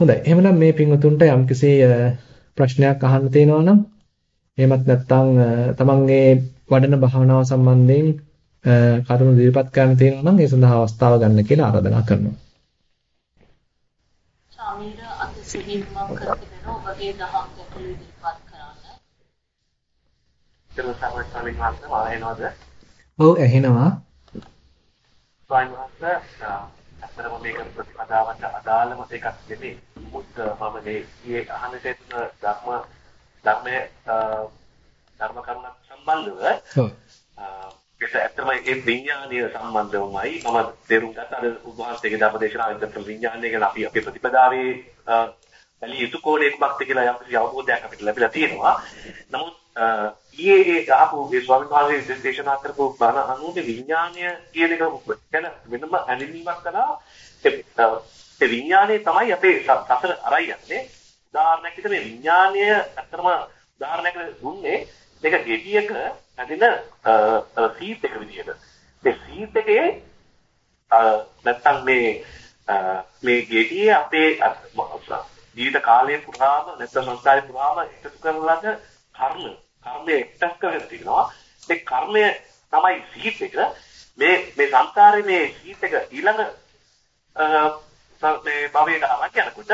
හොඳයි. එහෙමනම් මේ පින්වතුන්ට යම්කිසි ප්‍රශ්නයක් අහන්න තියෙනවා නම් එහෙමත් නැත්නම් තමන්ගේ වඩන භාවනාව සම්බන්ධයෙන් කරුණු ඉදිරිපත් කරන්න තියෙනවා නම් ඒ සඳහා අවස්ථාව ගන්න කියලා ආරාධනා කරනවා. සාමීර අද සිහින්මක් කරගෙන ඔබගේ දහම් ගැටළු ඉදිරිපත් කරන්න. ඒක තමයි ස්වාමීන් වහන්සේ මා එනවද? ඔව් ඇහෙනවා. ස්වාමීන් වහන්සේ අත්‍තරම මේක ප්‍රතිපදාවට අදාළම දෙකක් නෙමෙයි. මුත් මම මේ ඊයේ අහන තේරුන ධර්ම ධර්මයේ ධර්ම කරුණක් සම්බන්ධව ඒක ඇත්තම ඒ විඥානීය සම්බන්ධවමයි මම තේරුම් ගත්තා. අද උන්වහන්සේගේ ධර්ම දේශනාවෙන් විඥානය ගැන අපි අපේ ප්‍රතිපදාවේ බැලිය යුතු කෝණයක් මොකක්ද කියලා යම්කිසි අවබෝධයක් අපිට ලැබිලා තියෙනවා. නමුත් ඊයේ ඒ ආපු ඒ ස්වාමීන් වහන්සේ දේශනා කරපු බණ අනුවේ විඥානය කියන එක ගැන වෙනම ඇලිමක් කළා. ඒ විඥානය තමයි අපේ සසර අරයි යන්නේ. උදාහරණයක් විදිහට මේ විඥානය ඇත්තම උදාහරණයකට දුන්නේ මේක ගෙඩියක ඇදෙන සීට් එක විදිහට. මේ සීට් එකේ නැත්තම් මේ මේ ගෙඩිය අපේ ජීවිත කාලය පුරාම නැත්නම් සංස්කාරය පුරාම එකතු කරලාද කර්ම. කර්මය එක්ටස් කරගෙන තිනවා ඒ කර්මය තමයි සීට් එක. මේ මේ සංස්කාරයේ මේ සීට් එක ඊළඟ මේ භවයට අරන් යනකොට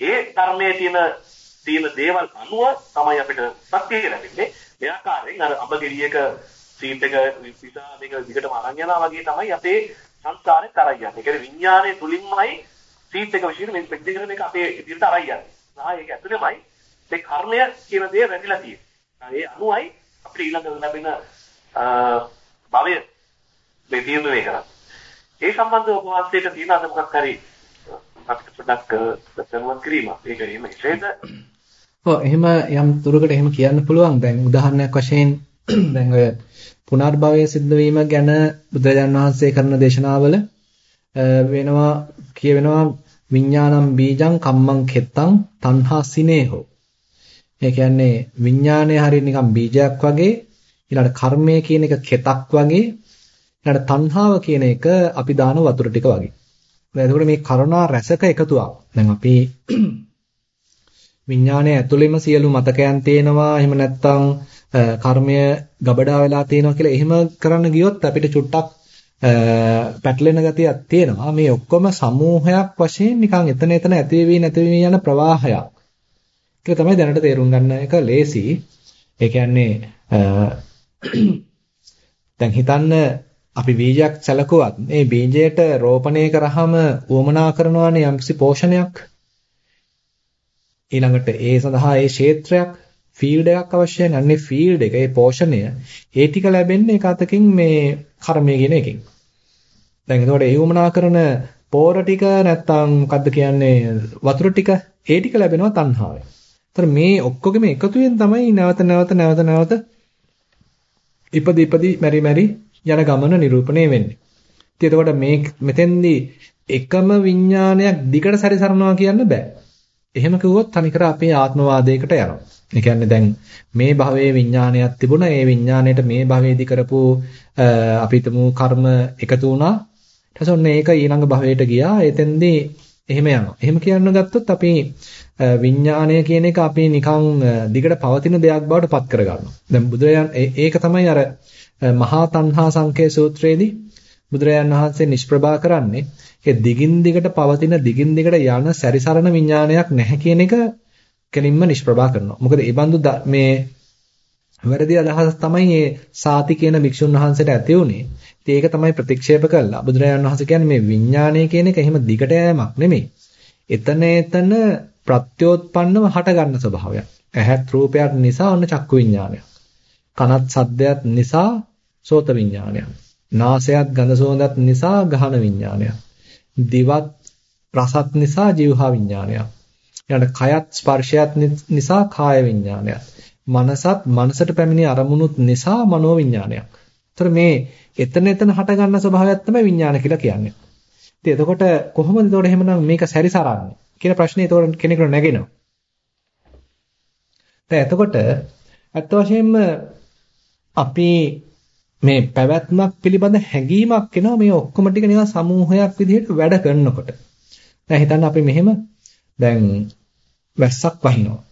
ඒ කර්මයේ තියෙන තියෙන දේවල් අනුව තමයි අපිට ශක්තිය ලැබෙන්නේ. මේ ආකාරයෙන් අර අඹගෙඩියක සීට් එක විසා මේක දිගටම අරන් යනවා වගේ තමයි අපේ සංස්කාරේ තරයි යන්නේ. ඒ කියන්නේ විඥානයේ තුලින්මයි සීට් එක විශ්ිර මේ දෙකම මේක අපේ ඉදිරියට අරයි යන්නේ. සහ ඒක ඇතුළෙමයි මේ කර්මය කියන දේ රැඳිලා තියෙන්නේ. ඒ අනුවයි අපිට ඊළඟ ලැබෙන භවය මේ තීරණය කරන්නේ. ඒ සම්බන්ධව උපවාසයට තියෙන අද මොකක් හරි අපිට පොඩ්ඩක් දැනුවත් කිරීම. ඒක එහෙම ඉස්සෙල්ද? ඔව් එහෙම යම් දුරකට එහෙම කියන්න පුළුවන්. දැන් උදාහරණයක් වශයෙන් දැන් ඔය පුනර්භවය සිද්ධ වීම ගැන බුදුරජාණන් වහන්සේ කරන දේශනාවල වෙනවා කියවෙනවා විඥානම් බීජං කම්මං කෙත්තං තණ්හා සිනේහෝ. ඒ කියන්නේ විඥානය හරිය නිකන් බීජයක් වගේ ඊළඟ කර්මය කියන එක කෙතක් වගේ ඊළඟ තණ්හාව කියන එක අපි දාන වතුර ටික වගේ. එතකොට මේ කරුණා රසක එකතුවක්. දැන් අපි විඥානය ඇතුළෙම සියලු මතකයන් තේනවා. එහෙම නැත්නම් කර්මය ගබඩා වෙලා තියෙනවා කියලා එහෙම කරන්න ගියොත් අපිට චුට්ටක් පැටලෙන ගතියක් තියෙනවා. මේ ඔක්කොම සමූහයක් වශයෙන් නිකන් එතන එතන ඇතිවෙවි නැතිවෙවි යන ප්‍රවාහයක්. ඒක තමයි දැනට තේරුම් ගන්න එක ලේසි. ඒ කියන්නේ දැන් හිතන්න අපි බීජයක් සැලකුවත් මේ බීජයට රෝපණය කරාම උවමනා කරනවානේ යම්කිසි පෝෂණයක්. ඊළඟට ඒ සඳහා ඒ ක්ෂේත්‍රයක් ෆීල්ඩ් එකක් අවශ්‍යයි. අන්නේ ෆීල්ඩ් එක, ඒ පෝෂණය, ඒ ටික ලැබෙන්නේ එක අතකින් මේ කර්මය කියන එකෙන්. දැන් එතකොට ඒ වමනා කරන පෝර ටික නැත්තම් මොකද්ද කියන්නේ වතුර ටික ඒ ටික ලැබෙනවා තණ්හාවෙන්. ඒතර මේ ඔක්කොගෙම එකතුවෙන් තමයි නැවත නැවත නැවත නැවත ඉපදි ඉපදි මෙරි මෙරි යන ගමන නිරූපණය වෙන්නේ. ඉතින් එතකොට මේ මෙතෙන්දී එකම විඥානයක් දිගට සැරිසරනවා කියන්න බෑ. එහෙම කිව්වොත් තනිකර අපේ ආත්මවාදයකට යනවා. ඒ කියන්නේ දැන් මේ භවයේ විඥානයක් තිබුණා. ඒ විඥාණයට මේ භවයේදී කරපු අපිටම කර්ම එකතු වුණා. ඊට පස්සේ ඔන්න ඒක ඊළඟ භවයට ගියා. එතෙන්දී එහෙම යනවා. එහෙම කියන්න ගත්තොත් අපි විඥානය කියන එක අපි නිකන් දිගට පවතින දෙයක් බවට පත් කරගන්නවා. දැන් බුදුරජාන් ඒක තමයි අර මහා තණ්හා සංකේ සූත්‍රයේදී බුදුරජාන් වහන්සේ නිෂ්ප්‍රභා කරන්නේ ඒ දිගින් දිගට පවතින දිගින් දිගට යන සැරිසරන විඥානයක් නැහැ කියන එක කෙලින්ම නිෂ්ප්‍රභා කරනවා. මොකද ඒ බඳු මේ වැරදි අදහස් තමයි මේ සාති කියන භික්ෂුන් වහන්සේට ඇති උනේ. ඉතින් ඒක තමයි ප්‍රතික්ෂේප කළා. බුදුරජාණන් වහන්සේ කියන්නේ මේ විඥානය කියන එක එහෙම දිගට යෑමක් නෙමෙයි. එතන එතන ප්‍රත්‍යෝත්පන්නව හටගන්න ස්වභාවයක්. ඇහත් රූපයක් නිසා ඔන්න චක්කු විඥානයක්. කනත් සද්දයක් නිසා සෝත විඥානයක්. නාසයත් ගඳ සුවඳත් නිසා ගහන විඥානයක්. දිවත් රසත් නිසා જીවහා විඥානයක්. ඊළඟ කයත් ස්පර්ශයත් නිසා කාය විඥානයක්. මනසත් මනසට පැමිණි අරමුණුත් නිසා මනෝ විඥානයක්. ඒතර මේ එතන එතන හට ගන්න ස්වභාවයක් තමයි විඥාන කියලා කියන්නේ. ඉතින් එතකොට කොහොමද එතකොට එහෙමනම් මේක සැරිසරන්නේ කියන ප්‍රශ්නේ එතකොට කෙනෙකුට නැගෙනවා. දැන් එතකොට අත් වශයෙන්ම අපි මේ පැවැත්මක් පිළිබඳ හැඟීමක් එනවා මේ ඔක්කොම ටික නිකන් සමූහයක් විදිහට වැඩ කරනකොට. දැන් හිතන්න අපි මෙහෙම දැන් වැස්සක් වහිනවා.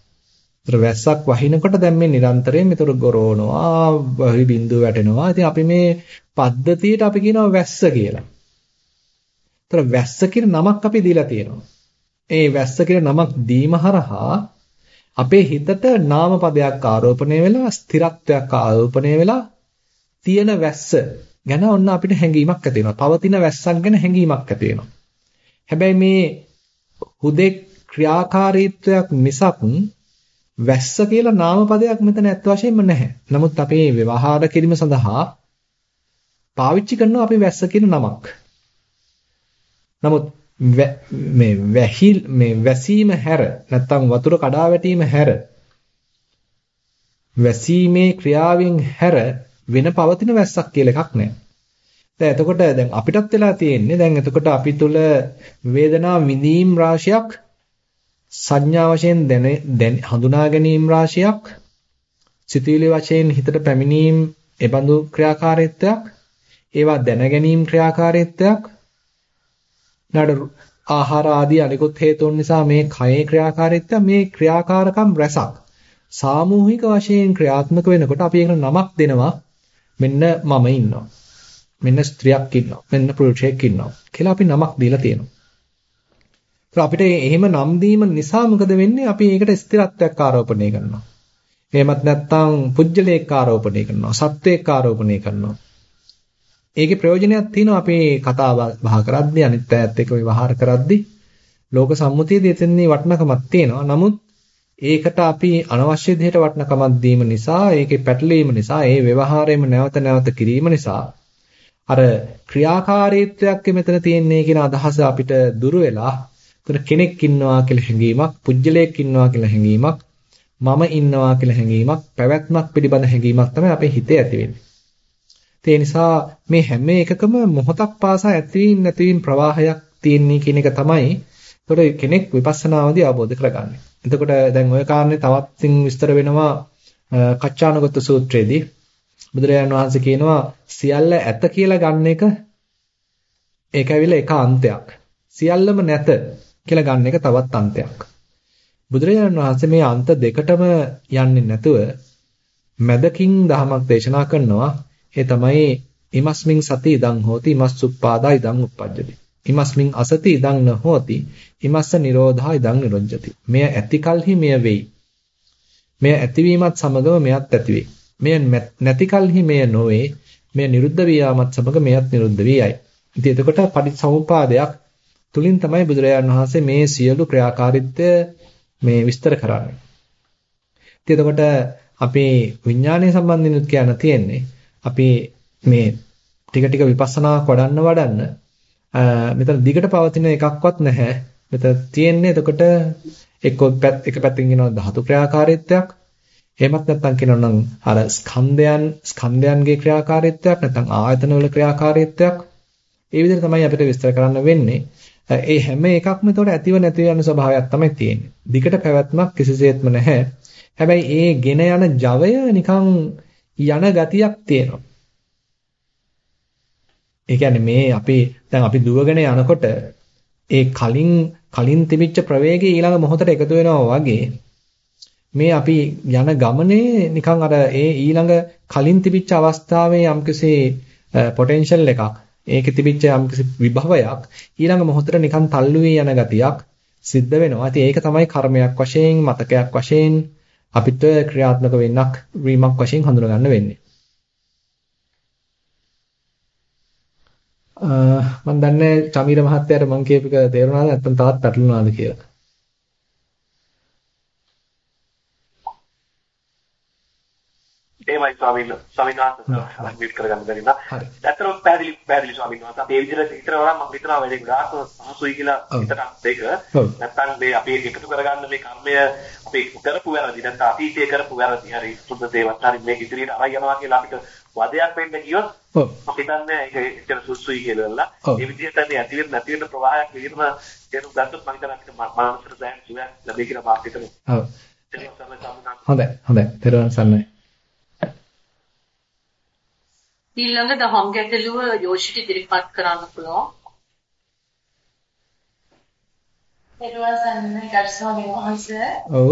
ඒතර වැස්සක් වහිනකොට දැන් මේ නිරන්තරයෙන් මෙතන ගොරවනවා, වහි බිඳුව වැටෙනවා. ඉතින් අපි මේ පද්ධතියට අපි කියනවා වැස්ස කියලා. ඒතර වැස්ස කියන නමක් අපි දීලා තියෙනවා. ඒ වැස්ස කියන නමක් දීම හරහා අපේ හිතට නාම පදයක් ආරෝපණය වෙලා ස්ථිරත්වයක් ආරෝපණය වෙලා තියෙන වැස්ස ගැන ඔන්න අපිට හැඟීමක් ඇති වෙනවා. පවතින වැස්සක් ගැන හැඟීමක් ඇති වෙනවා. හැබැයි මේ හුදෙක් ක්‍රියාකාරීත්වයක් මිසක් වැස්ස කියලා නාම පදයක් මෙතන ඇත්ත වශයෙන්ම නැහැ. නමුත් අපි ව්‍යවහාර කිරීම සඳහා පාවිච්චි කරනවා අපි වැස්ස කියන නමක්. නමුත් මේ වැහිල් මේ වැසීම හැර නැත්තම් වතුර කඩා වැටීම හැර වැසීමේ ක්‍රියාවෙන් හැර වෙන පවතින වැස්සක් කියලා එකක් නැහැ. දැන් එතකොට දැන් අපිටත් වෙලා තියෙන්නේ දැන් එතකොට අපි තුල වේදනා විඳීම් රාශියක් සංඥා වශයෙන් දැන හඳුනා ගැනීම රාශියක් සිතුවිලි වශයෙන් හිතට පැමිණීම් එබඳු ක්‍රියාකාරීත්වයක් ඒවා දැන ගැනීම ක්‍රියාකාරීත්වයක් නඩ ආහාර ආදී අනිකුත් හේතුන් නිසා මේ කයේ ක්‍රියාකාරීත්වය මේ ක්‍රියාකාරකම් රැසක්. සාමූහික වශයෙන් ක්‍රියාත්මක වෙනකොට අපි ඒකට නමක් දෙනවා. මෙන්න මම ඉන්නවා. මෙන්න ස්ත්‍රියක් ඉන්නවා. මෙන්න පුරුෂයෙක් ඉන්නවා කියලා අපි නමක් දීලා තියෙනවා. අපිට එහෙම නම් දීම නිසා මොකද වෙන්නේ? අපි ඒකට ස්ථිරත්වයක් ආරෝපණය කරනවා. එහෙමත් නැත්නම් පුජ්‍යලේක් ආරෝපණය කරනවා සත්වයක් ආරෝපණය කරනවා. ඒකේ ප්‍රයෝජනයක් තියෙනවා අපි කතා බහ කරද්දී අනිත් පැයත් එක්ක විවහාර කරද්දී. ලෝක සම්මුතියේදී එතනදී වටිනකමක් තියෙනවා. නමුත් ඒකට අපි අනවශ්‍ය විදිහට වටිනකමක් දීම නිසා ඒකේ පැටලීම නිසා ඒ ව්‍යවහාරයම නැවත නැවත කිරීම නිසා අර ක්‍රියාකාරීත්වයක් මෙතන තියෙන්නේ කියන අදහස අපිට දුර වෙලා එතන කෙනෙක් ඉන්නවා කියලා හැඟීමක් පුජ්‍යලයක් ඉන්නවා කියලා හැඟීමක් මම ඉන්නවා කියලා හැඟීමක් පැවැත්මක් පිළිබඳ හැඟීමක් තමයි අපේ හිතේ ඇති වෙන්නේ ඒ නිසා මේ හැම එකකම මොහොතක් පාසා ඇතිවීම නැතිවීම ප්‍රවාහයක් තියෙන්නේ කියන එක තමයි ඒකට කෙනෙක් විපස්සනාවදී අවබෝධ කරගන්නේ. එතකොට දැන් ওই කාරණේ තවත් විස්තර වෙනවා කච්චානගත සූත්‍රයේදී බුදුරජාණන් වහන්සේ කියනවා සියල්ල ඇත කියලා ගන්න එක ඒක ඇවිල්ලා එක අන්තයක්. සියල්ලම නැත කියලා ගන්න එක තවත් අන්තයක්. බුදුරජාණන් වහන්සේ මේ අන්ත දෙකටම යන්නේ නැතුව මැදකින් දහමක් දේශනා කරනවා ඒ තමයි ඉමස්මින් සති ඉදං හෝති ඉමස්සුප්පාදා ඉදං uppajjati. ඉමස්මින් අසති ඉදං නොහෝති ඉමස්ස නිරෝධා ඉදං නිරොජ්ජති. මෙය ඇති කලෙහි මෙය වෙයි. මෙය ඇතිවීමත් සමගම මෙයත් ඇති වෙයි. මෙය නැති කලෙහි මෙය නොවේ. මෙය නිරුද්ධ වියාමත් සමග මෙයත් නිරුද්ධ වී යයි. ඉතින් එතකොට පටිච්චසමුපාදයක් තුලින් තමයි බුදුරජාණන් වහන්සේ මේ සියලු ක්‍රියාකාරීත්වය මේ විස්තර කරන්නේ. ඉතින් එතකොට අපේ විඥානය සම්බන්ධිනුත් කියන්න තියෙන්නේ අපි මේ ටික ටික විපස්සනාවක් වඩන්න වඩන්න මෙතන දිගට පවතින එකක්වත් නැහැ. මෙතන තියෙන්නේ එතකොට එක්ක එක පැත්තකින් කියනවා ධාතු ක්‍රියාකාරීත්වයක්. එහෙමත් නැත්නම් කියනවා නම් අර ස්කන්ධයන් ස්කන්ධයන්ගේ ක්‍රියාකාරීත්වයක් නැත්නම් ආයතන වල ක්‍රියාකාරීත්වයක්. ඒ විදිහට තමයි අපිට විස්තර කරන්න වෙන්නේ. ඒ හැම එකක්ම එතකොට ඇතිව නැතිව යන ස්වභාවයක් තමයි තියෙන්නේ. දිගට පැවැත්මක් කිසිසේත්ම නැහැ. හැබැයි ඒ ගෙන යන ජවය නිකන් යන ගතියක් තියෙනවා. ඒ කියන්නේ මේ අපි දැන් අපි දුවගෙන යනකොට ඒ කලින් කලින් තිබිච්ච ප්‍රවේගය ඊළඟ මොහොතට එකතු වෙනවා වගේ මේ අපි යන ගමනේ නිකන් අර ඒ ඊළඟ කලින් තිබිච්ච අවස්ථාවේ යම්කිසි පොටෙන්ෂල් එකක් ඒකේ තිබිච්ච යම්කිසි විභවයක් ඊළඟ මොහොතට නිකන් තල්ලු යන ගතියක් සිද්ධ වෙනවා. ඉතින් ඒක තමයි කර්මයක් වශයෙන් මතකයක් වශයෙන් අපිට ක්‍රියාත්මක වෙන්නක් වීමක් වශයෙන් හඳුනා ගන්න වෙන්නේ. මම දන්නේ චමීර මහත්තයාට මම කියපු එක තේරුණාද නැත්නම් තවත් පැටලුණාද කියලා. එහෙමයි ස්වාමීන් ස්වාමීන් වහන්සේ මීට් කරගන්න බැරි නා. ඇත්තටම පැහැදිලි පැහැදිලි ස්වාමීන් වහන්සේ අපි මේ විදිහට හිතනවා නම් මම හිතනවා වැඩි ගාක් පහසුයි කියලා හිතනක් දෙක. නැත්තම් මේ අපි එකතු කරගන්න මේ කර්මය අපි කරපු වැරදි නැත්නම් අතීතයේ කරපු වැරදි හරි සුද්ධ දේවත් හරි මේක ඉදිරියට අරන් යනවා කියලා අපිට වදයක් වෙන්න ගියොත් මම හිතන්නේ ඒක එච්චර සුසුයි කියලා. මේ විදිහට මේ ඇති වෙන නැති වෙන ප්‍රවාහයක් විදිහටම තේරුම් ගත්තොත් මම හිතන්නේ අපිට මානසික දැන් සුවයක් ලැබෙයි කියලා මම හිතනවා. හොඳයි හොඳයි. තේරුම් ගන්නයි. ඊළඟ දහම් ගැටලුව යෝෂිට ඉදිරිපත් කරන්න පුළුවන්. පෙරවන් සම්මයි ගරු ස්වාමීන් වහන්සේ. ඔව්.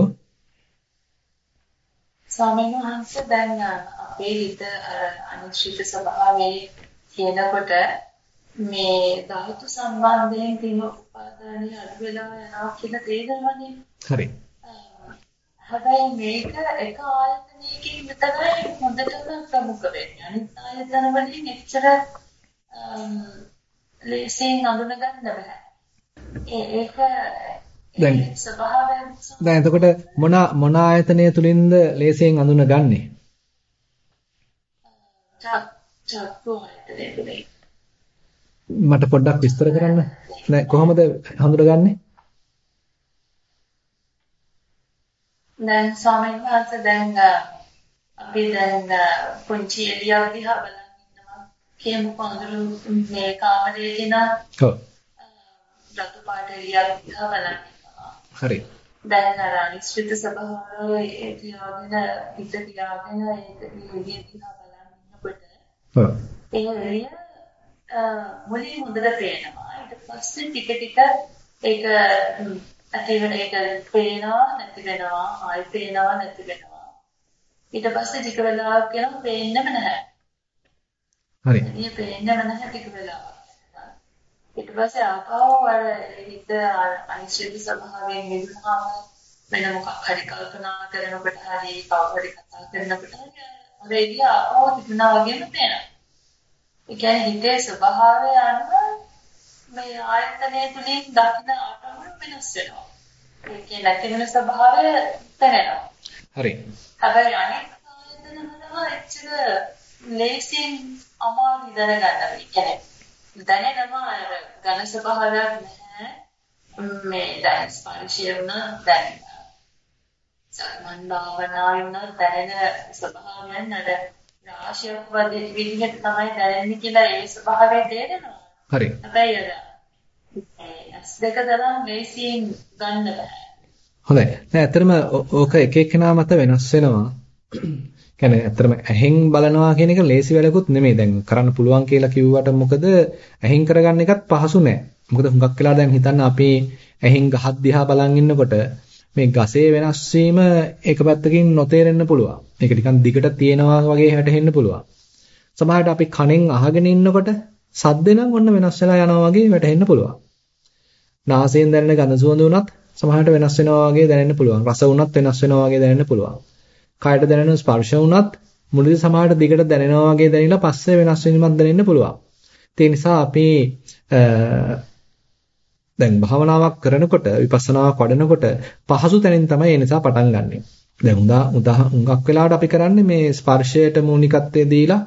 ස්වාමීන් වහන්සේ දැන් අපේ හිත අනිශ්චිත ස්වභාවයේ කියනකොට මේ ධාතු සම්බන්ධයෙන් තියෙන උපාදානිය අඩු වෙලා යනවා කියලා තේරෙනවනේ. හරි. හැබැයි මේක එක ආයතනයකින් විතරයි හොඳටම ප්‍රමුඛ වෙන්නේ. අනිත් ආයතන වලින් එච්චර ලේසියෙන් අඳුන ගන්න බෑ. ඒක දැන් ස්වභාවයෙන් දැන් එතකොට මොන මොන ආයතනය තුලින්ද ලේසියෙන් අඳුනගන්නේ? මට පොඩ්ඩක් විස්තර කරන්න. දැන් කොහොමද හඳුනගන්නේ? දැන් ස්වාමීන් වහන්සේ දැන් අපි දැන් පුංචි එළියක් දිහා බලන් ඉන්නවා. කියමු පඳුරු මේ කාමරේ දින ඔව්. රතු පාට එළියක් දිහා බලන් ඉන්නවා. හරි. දැන් අර අනිශ්චිත ස්වභාවය ඒ තියාගෙන හිත තියාගෙන ඒක එළිය දිහා බලන් ඉන්නකොට ඔව්. ඒ එළිය මුලින් හොඳට පේනවා. ඊට පස්සේ ටික ටික ඒක ඇතිවෙන ඒක පේනවා නැති වෙනවා ආයෙ පේනවා නැති වෙනවා ඊට පස්සේ ටික වෙලාවක් යනවා පේන්නෙම නැහැ. හරි. එළිය පේන්නෙම නැහැ ටික වෙලාවක්. ඊට පස්සේ ආපහු අර හිත අනිශ්චිත ස්වභාවයෙන් මිදුනහම වෙන මොකක් හරි කල්පනා කරනකොට හරි කවුරු හරි කතා කරනකොට හරි අර එළිය ආපහු තිබුණා වගේම පේනවා. ඒ කියන්නේ හිතේ ස්වභාවය අනුව මේ ආයතනය තුලින් දකින අරමුණු වෙනස් වෙනවා. ඒකේ නැති වෙන ස්වභාවය තැනෙනවා. හරි. හැබැයි අනෙක් ආයතන වල එච්චර ලේසියෙන් අමාරු දැනගන්න බැරි. කියන්නේ දැනෙනවා අර ඝන ස්වභාවයක් නැහැ. මේ දැන් ස්පර්ශය වුණ දැන් සම්මන් භාවනාවෙන් දැනෙන ස්වභාවයන් අර රාශියක් වගේ විදිහට තමයි දැනෙන්නේ කියලා ඒ ස්වභාවය තේරෙනවා. හරි. හැබැයි අර ඇස් දෙක තරම් ලේසියෙන් ගන්න බෑ. හොඳයි. දැන් ඇත්තටම ඕක එක එක්කෙනා මත වෙනස් වෙනවා. කියන්නේ ඇත්තටම ඇහෙන් බලනවා කියන එක ලේසි වැඩකුත් නෙමෙයි. දැන් කරන්න පුළුවන් කියලා කිව්වට මොකද ඇහෙන් කරගන්න එකත් පහසු නෑ. මොකද හුඟක් වෙලා දැන් හිතන්න අපි ඇහෙන් ගහක් දිහා බලන් ඉන්නකොට මේ ගසේ වෙනස් වීම එක පැත්තකින් නොතේරෙන්න පුළුවන්. මේක නිකන් දිගට තියෙනවා වගේ හැටෙන්න පුළුවන්. සමහරවිට අපි කනෙන් අහගෙන ඉන්නකොට සද්ද නම් ඔන්න වෙනස් වෙලා යනවා වගේ වැටහෙන්න පුළුවන්. නාසයෙන් දැනෙන ගඳ සුවඳ උනත් සමහරට වෙනස් වෙනවා වගේ දැනෙන්න පුළුවන්. රස උනත් වෙනස් වෙනවා වගේ දැනෙන්න පුළුවන්. කායට දැනෙන ස්පර්ශ උනත් මුලදී සමහරට දිගට දැනෙනවා වගේ දැනෙලා පස්සේ වෙනස් වීමක් දැනෙන්න පුළුවන්. ඒ නිසා අපි දැන් භාවනාවක් කරනකොට විපස්සනාවක් වඩනකොට පහසු තැනින් තමයි ඒ නිසා පටන් ගන්නෙ. දැන් උදා උදා හුඟක් වෙලාවට අපි කරන්නේ මේ ස්පර්ශයට මූලිකත්වය දීලා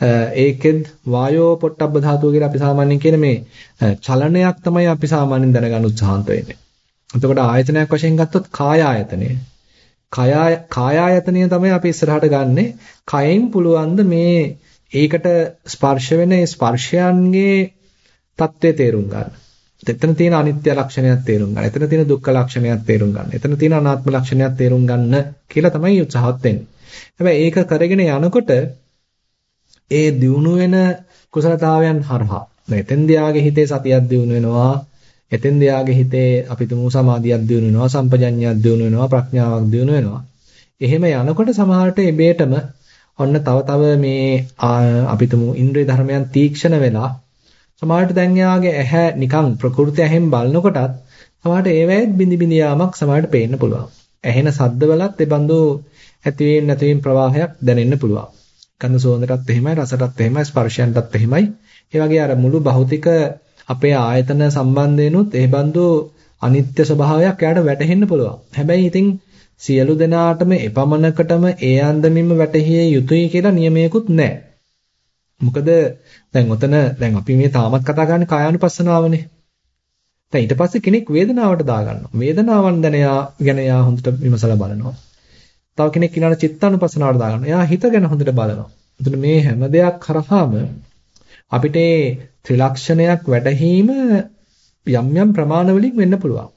ඒකෙත් වායෝ පොට්ටබ්බ ධාතුව කියලා අපි සාමාන්‍යයෙන් කියන මේ චලනයක් තමයි අපි සාමාන්‍යයෙන් දැනගන්න උත්සාහන්ත වෙන්නේ. එතකොට ආයතනයක් වශයෙන් ගත්තොත් කාය ආයතනය. කාය ආයතනය තමයි අපි ඉස්සරහට ගන්නෙ. කයෙන් පුළුවන් මේ ඒකට ස්පර්ශ වෙන ස්පර්ශයන්ගේ தත්ත්වය තේරුම් ගන්න. එතන තියෙන අනිත්‍ය ලක්ෂණයක් තේරුම් ගන්න. එතන තියෙන දුක්ඛ ලක්ෂණයක් තේරුම් ගන්න. එතන තියෙන අනාත්ම ලක්ෂණයක් තේරුම් ගන්න කියලා තමයි උත්සාහත් වෙන්නේ. හැබැයි ඒක කරගෙන යනකොට ඒ දියුණු වෙන කුසලතාවයන් හරහා. එතෙන්දී ආගේ හිතේ සතියක් දියුණු වෙනවා. එතෙන්දී ආගේ හිතේ අපි තුමු සමාධියක් දියුණු වෙනවා. සම්පජඤ්ඤයක් දියුණු වෙනවා. ප්‍රඥාවක් දියුණු වෙනවා. එහෙම යනකොට සමහරට එබේටම ඔන්න තව තව මේ අපි තුමු ඉන්ද්‍රිය ධර්මයන් තීක්ෂණ වෙලා සමහරට දැන් යාගේ ඇහැ නිකන් ප්‍රകൃති ඇහෙන් බලනකොටත් සමහරට ඒවැයෙත් බිඳි බිඳි යාමක් සමහරට පේන්න පුළුවන්. ඇහෙන සද්දවලත් ඒ බඳු ඇතිවීම නැතිවීම ප්‍රවාහයක් දැනෙන්න පුළුවන්. ගන්ධ සුවඳටත් එහෙමයි රසටත් එහෙමයි ස්පර්ශයන්ටත් එහෙමයි. ඒ වගේ අර මුළු භෞතික අපේ ආයතන සම්බන්ධයෙන්ුත් ඒ බඳු අනිත්‍ය ස්වභාවයක් එයාට වැටහෙන්න පුළුවන්. හැබැයි ඉතින් සියලු දෙනාටම එපමණකටම ඒ අන්දමින්ම වැටහිය යුතුයි කියලා නියමයකුත් නැහැ. මොකද දැන් ඔතන දැන් අපි මේ තාමත් කතා කරන්නේ කායානුපස්සනාවනේ. දැන් ඊට පස්සේ කෙනෙක් වේදනාවට දාගන්නවා. වේදනාවන් දැන යා ගැන යා හොඳට විමසලා බලනවා. තව කෙනෙක් ඊළඟ චිත්තානුපසනාවට දාගන්නවා. එයා හිත ගැන හොඳට බලනවා. එතන මේ හැම දෙයක් කරාම අපිට ත්‍රිලක්ෂණයක් වැටහීම යම් යම් ප්‍රමාණ වලින් වෙන්න පුළුවන්.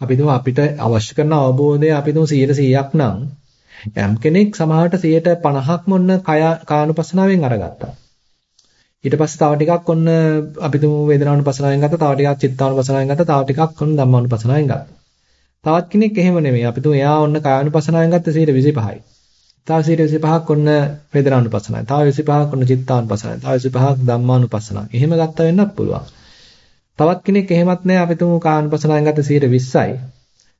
අපි අපිට අවශ්‍ය කරන අවබෝධය අපි 100%ක් නම් යම් කෙනෙක් සමහරට 50ක් මොන්න කය කානුපසනාවෙන් අරගත්තා. ඊට පස්සේ තව ටිකක් ඔන්න අපි තුමු වේදනානුපසනාවෙන් ගත්තා, තව ටිකක් චිත්තානුපසනාවෙන් ගත්තා, තව ටිකක් ඔන්න ධම්මානුපසනාවෙන් ගත්තා. තවත් කෙනෙක් එහෙම නෙමෙයි. අපි තුමු එයා ඔන්න කායानुපසනාවෙන් ගත්ත 125යි. තව 125ක් ඔන්න වේදනානුපසනාවෙන්. තව 25ක් ඔන්න චිත්තානුපසනාවෙන්. තව 25ක් ධම්මානුපසනාවෙන්. එහෙම ගත්ත වෙන්නත් පුළුවන්. තවත් කෙනෙක් එහෙමත් නැහැ. අපි තුමු කායानुපසනාවෙන් ගත්ත 120යි.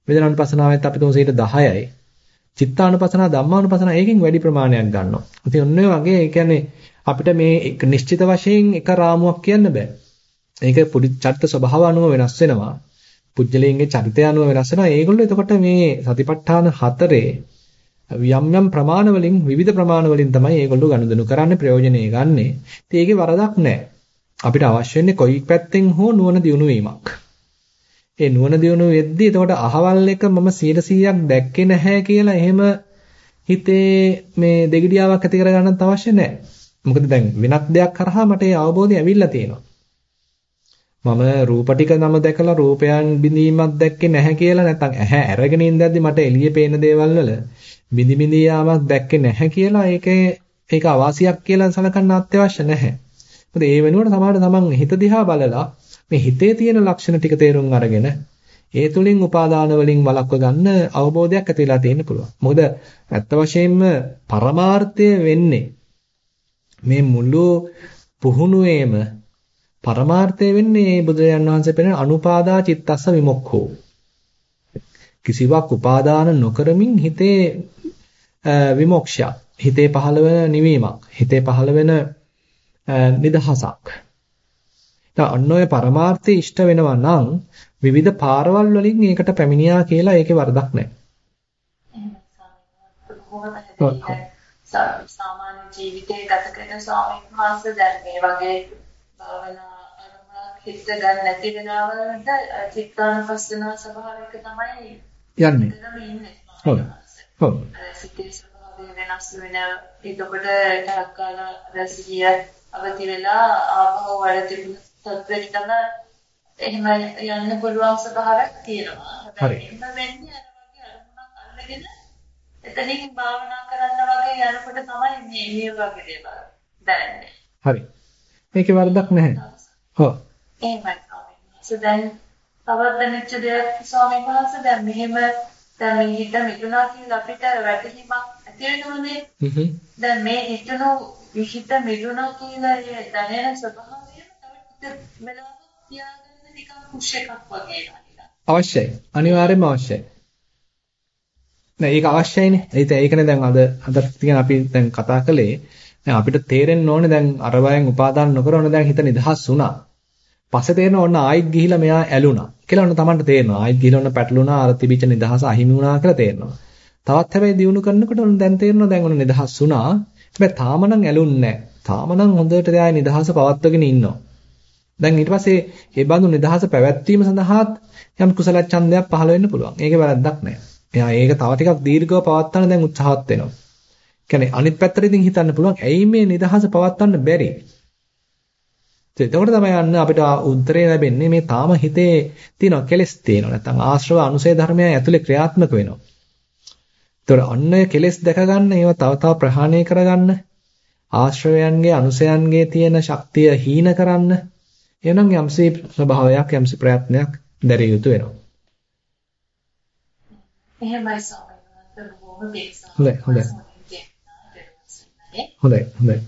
වේදනානුපසනාවෙත් අපි තුමු 110යි. චිත්තානුපසනාව ධම්මානුපසනාව ඒකෙන් වැඩි ප්‍රමාණයක් ගන්නවා. ඉතින් ඔන්න ඔය වගේ ඒ කියන්නේ අපිට මේ නිශ්චිත වශයෙන් එක රාමුවක් කියන්න බෑ. ඒක පොඩි චරිත ස්වභාව අනුව වෙනස් වෙනවා. පුජ්‍යලයන්ගේ චරිතය අනුව වෙනස් වෙනවා. ඒගොල්ලෝ එතකොට මේ සතිපට්ඨාන හතරේ යම් යම් ප්‍රමාණ වලින් විවිධ ප්‍රමාණ වලින් තමයි ඒගොල්ලෝ ගනුදෙනු කරන්නේ ප්‍රයෝජනෙ ගන්නෙ. ඉතින් ඒකේ වරදක් නැහැ. අපිට අවශ්‍ය වෙන්නේ කොයි පැත්තෙන් හෝ නුවණ දියුණු වීමක්. ඒ නුවණ දියුණු වෙද්දී එතකොට අහවල් එක මම 100%ක් දැක්කේ නැහැ කියලා එහෙම හිතේ මේ දෙගිඩියාවක් ඇති කරගන්නත් අවශ්‍ය නැහැ. මොකද දැන් වෙනත් දෙයක් කරහා මට ඒ අවබෝධය ඇවිල්ලා තියෙනවා. මම රූප ටික නම දැකලා රූපයන් බිඳීමක් දැක්කේ නැහැ කියලා නැත්නම් ඇහැ අරගෙන ඉඳද්දි මට එළියේ පේන දේවල් වල බිඳි බිඳී යාමක් දැක්කේ නැහැ කියලා ඒකේ ඒක අවාසියක් කියලා සලකන්න අත්‍යවශ්‍ය නැහැ. මොකද ඒ වෙනුවට සමහරට තමන් හිත දිහා බලලා මේ හිතේ තියෙන ලක්ෂණ ටික තේරුම් අරගෙන ඒ තුලින් උපාදාන වලින් වළක්ව ගන්න අවබෝධයක් ඇති වෙලා තියෙන්න පුළුවන්. මොකද ඇත්ත වශයෙන්ම පරමාර්ථය වෙන්නේ මේ මුළු පුහුණුවේම පරමාර්ථය වෙන්නේ බුදුරජාන් වහන්සේ පෙන්නන අනුපාදා චිත්තස්ස විමුක්ඛෝ. කිසිවක් උපාදාන නොකරමින් හිතේ විමුක්ෂය හිතේ පහළ වෙන නිවීමක් හිතේ පහළ වෙන නිදහසක්. දැන් අන්න ඔය පරමාර්ථය ඉෂ්ට වෙනවා නම් විවිධ පාරවල් වලින් ඒකට පැමිණියා කියලා ඒකේ වරදක් නැහැ. සාමාන්‍ය ජීවිතේ ගත කරන ස්වාමීන් වහන්සේ දැන් මේ වගේ භාවනා අරමුණක් හිත ගන්න නැති වෙනවලට චිත්තානුපස්සන ස්වභාවයක තමයි යන්නේ. ඔව්. ඔව්. සිතේ ස්වභාවය වෙනස් වෙන එතකොට ටක් ගාලා රසිය අවදි වෙලා ආපහු වල තිබුණ තත්ත්වෙටම එහෙම යන්න පුළුවන් ස්වභාවයක් තියෙනවා. හරි. එහෙම වෙන්නේ අර වගේ අරමුණක් අල්ලගෙන එතනින් භාවනා කරන්න වගේ යනකොට තමයි මේ මේ වගේ දේවල් දැනෙන්නේ. හරි. මේකේ වරදක් නැහැ. ඔව්. එහෙමයි ස්වාමීන් දැන් තවත් දැනෙච්ච දෙයක් ස්වාමීන් වහන්සේ දැන් මෙහෙම දැන් මේ හිත මිදුණා කියලා අපිට වැටහීමක් ඇති වෙනවනේ. හ්ම්. දැන් මේ හිතනු විහිත මිදුණා කියලා දැනෙන ස්වභාවය තව හිත වෙලාවක් තියාගන්න නිකන් පුෂ් එකක් වගේ නේද? අවශ්‍යයි. අනිවාර්යයෙන්ම අවශ්‍යයි. නෑ ඒක අවශ්‍යයිනේ. ඒත් ඒකනේ දැන් අද අද තියෙන අපි දැන් කතා කළේ දැන් අපිට තේරෙන්න ඕනේ දැන් අර වයන් උපාදාන නොකරන දැන් හිත නිදහස් වුණා. පස්සේ තේරෙනවා ඔන්න ආයිත් ගිහිලා මෙයා ඇලුනා. කියලා ඔන්න Tamanට තේරෙනවා. ආයිත් ගිහිලා ඔන්න පැටලුණා අර තිබිච්ච නිදහස අහිමි වුණා කියලා තේරෙනවා. තවත් හැබැයි දිනු කරනකොට ඔන්න දැන් තේරෙනවා දැන් ඔන්න නිදහස් වුණා. හැබැයි තාම නම් ඇලුන්නේ නැහැ. තාම නම් හොඳට දැන් නිදහස පවත්වගෙන ඉන්නවා. දැන් ඊට පස්සේ ඒ බඳු නිදහස පැවැත්වීම සඳහාත් යම් කුසල ඡන්දයක් පහළ වෙන්න පුළුවන්. ඒකේ වැරද්දක් නැහැ. එයා ඒක තව ටිකක් දීර්ඝව පවත්වන්න දැන් උත්සාහවත් වෙනවා. කියන්නේ අනිත් පැත්තට ඉතින් හිතන්න පුළුවන් ඇයි මේ නිදහස පවත්වන්න බැරි? එතකොට තමයි අන්න අපිට උත්තරේ ලැබෙන්නේ මේ තාම හිතේ තියෙන කෙලෙස් තියෙනවා. නැත්නම් ආශ්‍රව අනුසය ධර්මයන් ඇතුලේ ක්‍රියාත්මක වෙනවා. ඒතකොට අන්න කෙලෙස් දැක ගන්න ඒවා තව තව ප්‍රහාණය කරගන්න ආශ්‍රවයන්ගේ අනුසයන්ගේ තියෙන ශක්තිය හීන කරන්න එනම් යම්සි ස්වභාවයක් යම්සි ප්‍රයත්නයක් දැරිය යුතු වෙනවා. එහෙමයි වහන්සේ හොඳයි හොඳයි. හොඳයි හොඳයි.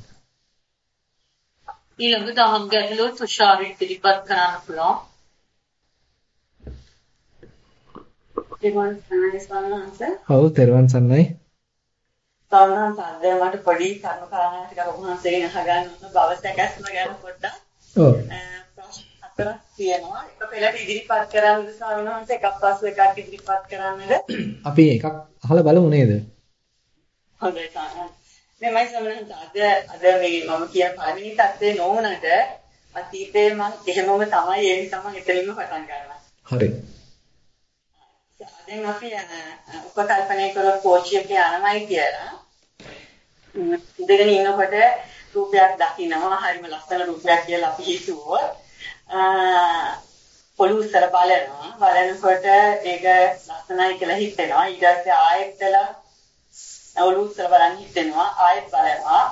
ඊළඟ දහම් ගැටලුව තුෂාරින් ඉදිරිපත් කරන්න පුළුවන්. දෙවන් සන්නයි ස්වාමීන් ඔව් තෙරුවන් සන්නයි. ස්වාමීන් වහන්සේ මට පොඩි කර්ම කාරණා ටිකක් වහන්සේගෙන් අහගන්න ඕන බව සැකස්ම ගැන පොඩ්ඩක්. ඔව්. ප්‍රශ්න හතරක් තියෙනවා. එක පෙළට ඉදිරිපත් කරන්නද ස්වාමීන් වහන්සේ එකක් පස්සෙ එකක් ඉදිරිපත් කරන්නද? අපි එකක් අහලා බලමු නේද? හොඳයි ස්වාමීන් මෙමය ස්වාමීන් අද අද මේ මම කියන පළවෙනි தත්ත්වේ නොවුනට අතීතේ මම එහෙමම තමයි ඒ නිසා මම එතනින්ම පටන් ගන්නවා. හරි. දැන් අපි උපකල්පනය කරලා කෝච්චියක යනමයි කියලා. ඉඳගෙන ඉන්නකොට රූපයක් දකිනවා හරිම ලස්සන රූපයක් කියලා අපි හිතුවොත් පොළු උස්සලා බලනවා බලනකොට ඒක ලස්සනයි කියලා හිතෙනවා ඊට පස්සේ ආයෙත් ඔලු උස්සලා බලන්න හිතෙනවා ආයෙත් බලනවා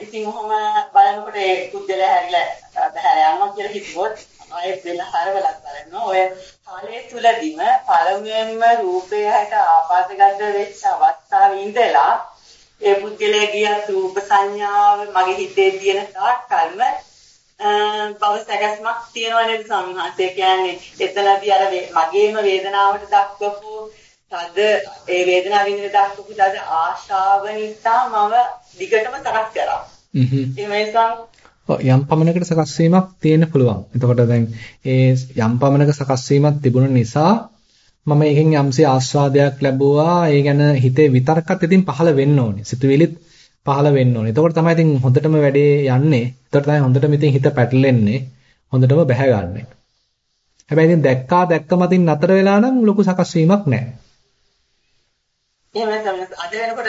ඉතින් ඔහොම බලනකොට ඒ පුද්ගලයා හැරිලා බහැර යනවා කියලා හිතුවොත් ආයෙත් වෙන හරවලක් බලනවා. ඔය කාලය තුලදීම පළමුවෙන්ම රූපයට ආපාදගත වෙච්ච අවස්ථාවේ ඉඳලා ඒ පුද්ගලයාගේ රූප සංඥාව මගේ හිතේ තියෙන තාක්කල්ම බව සැකස්මක් තියෙනවා නේද සම්හාසය කියන්නේ එතනදී අර මගේම වේදනාවට දක්වපු තද ඒ වේදනාව විඳින දක්වපු තද ආශාව නිසා මම දිගටම තරක් කරා. යම් පමණකට සකස් වීමක් තියෙන්න පුළුවන්. එතකොට දැන් ඒ යම් පමණක සකස් වීමක් තිබුණ නිසා මම එකෙන් යම්සේ ආස්වාදයක් ලැබුවා. ඒ ගැන හිතේ විතර්කත් ඉතින් පහළ වෙන්න ඕනේ. සිතුවිලිත් පහළ වෙන්න ඕනේ. එතකොට තමයි ඉතින් හොඳටම වැඩේ යන්නේ. එතකොට තමයි හොඳටම ඉතින් හිත පැටලෙන්නේ. හොඳටම බැහැගන්නේ. හැබැයි ඉතින් දැක්කා දැක්ක මතින් නතර වෙලා නම් ලොකු සකස් වීමක් නැහැ. එහෙමයි තමයි. අද වෙනකොට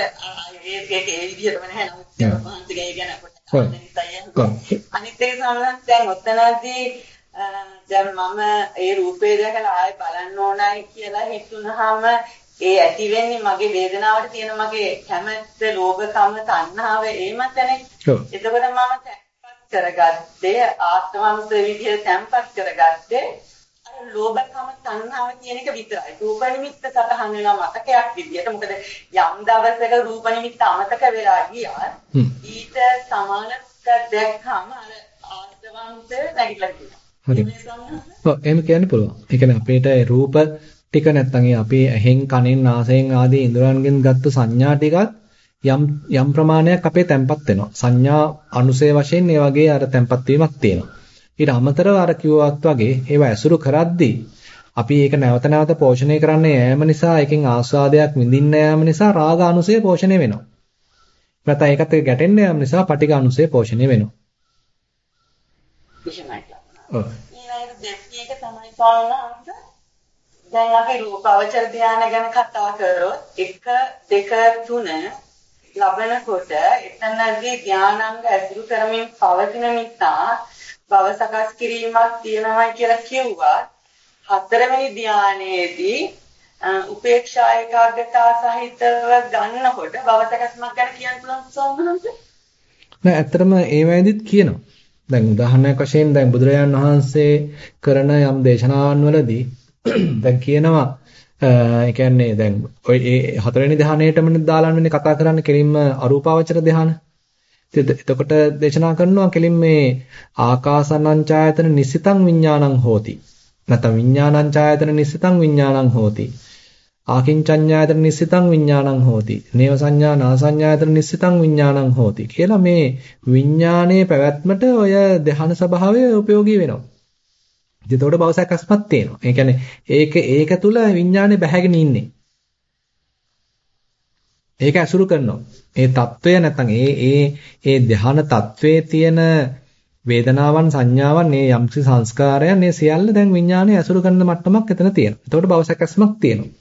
ඒක ඒක ඒ විදිහටම නැහැ. නමුත් මහන්සිගේ ගැන පොඩ්ඩක් අනිත් එක සමහරවිට දැන් ඔතනදී දැන් මම ඒ රූපේ දැකලා ආයෙ බලන්න ඕනයි කියලා හිතුනහම ඒ ඇති වෙන්නේ මගේ වේදනාවට තියෙන මගේ කැමැත්ත, ලෝභකම, තණ්හාව ඒමතනේ. එතකොට මම තැම්පත් කරගත්තේ ආත්මවංශ විදිහට තැම්පත් කරගත්තේ ලෝභකම, තණ්හාව කියන එක විතරයි. රූප නිමිත්ත සතහන් වෙනවා මතකයක් විදිහට. මොකද යම් දවසක රූප නිමිත්ත අමතක වෙලා ගියා ඊට සමානක දැක්කම අර ආත්මවංශ නැගිටලා තියෙනවා. හරි. ඔව් එහෙම කියන්න පුළුවන්. ඒ කියන්නේ අපේට රූප ටික නැත්නම් ඒ අපේ ඇහෙන් කනෙන් නාසයෙන් ආදී ඉන්ද්‍රයන්ගෙන් ගත්ත සංඥා ටිකත් යම් යම් ප්‍රමාණයක් අපේ තැම්පත් වෙනවා. සංඥා අනුසය වශයෙන් ඒ වගේ අර තැම්පත් වීමක් තියෙනවා. ඊට අමතරව අර කිව්වත් වගේ ඒව ඇසුරු කරද්දී අපි ඒක නැවත නැවත පෝෂණය කරන්න යෑම නිසා එකෙන් ආස්වාදයක් විඳින්න යෑම නිසා රාග අනුසය පෝෂණය වෙනවා. නැත්නම් ඒකත් එක්ක ගැටෙන්න යෑම නිසා පටිඝ අනුසය පෝෂණය වෙනවා. දැන් අපි රූපාවචර ධානය ගැන කතා කරොත් 1 2 3 ලබනකොට එතනදී ධානාංග ඇසුරු කරමින් පවතින නිසා භව සකස් කිරීමක් තියෙනවා කියලා කිව්වා හතරවෙනි ධානයේදී උපේක්ෂා ඒකාග්‍රතාව සහිතව ගන්නකොට භව සකස්මක් ගැන කියන්න පුළුවන් සෝමනන්ද නෑ ඇත්තටම ඒ වෙයිදිත් කියනවා දැන් උදාහරණයක් වශයෙන් දැන් බුදුරජාන් වහන්සේ කරන යම් දේශනාවන් වලදී දැන් කියනවා ඒ කියන්නේ දැන් ඔය ඒ හතරවෙනි ධ්‍යානයටම දාලාන්නේ කතා කරන්නේ කෙලින්ම අරූපාවචර ධ්‍යාන. එතකොට දේශනා කරනවා කෙලින් මේ ආකාසනංචායතන නිසිතං විඥානං හෝති. නැත්නම් විඥානංචායතන නිසිතං විඥානං හෝති. ආකින්චඤ්ඤායතන නිසිතං විඥානං හෝති. නේව සංඥා නාසඤ්ඤායතන නිසිතං විඥානං හෝති. කියලා මේ විඥානයේ පැවැත්මට ඔය ධ්‍යාන ස්වභාවය ප්‍රයෝගී වෙනවා. එතකොට භවසකස්මත් තියෙනවා. ඒ කියන්නේ ඒක ඒක තුල විඥානේ බැහැගෙන ඉන්නේ. ඒක ඇසුරු කරනවා. මේ తত্ত্বය නැත්නම් ඒ ඒ ඒ ධ්‍යාන తත්වයේ තියෙන වේදනාවන් සංඥාවන් මේ යම්සි සංස්කාරයන් මේ සියල්ල දැන් විඥානයේ ඇසුරු කරන මට්ටමක් එතන තියෙනවා. එතකොට භවසකස්මක් තියෙනවා.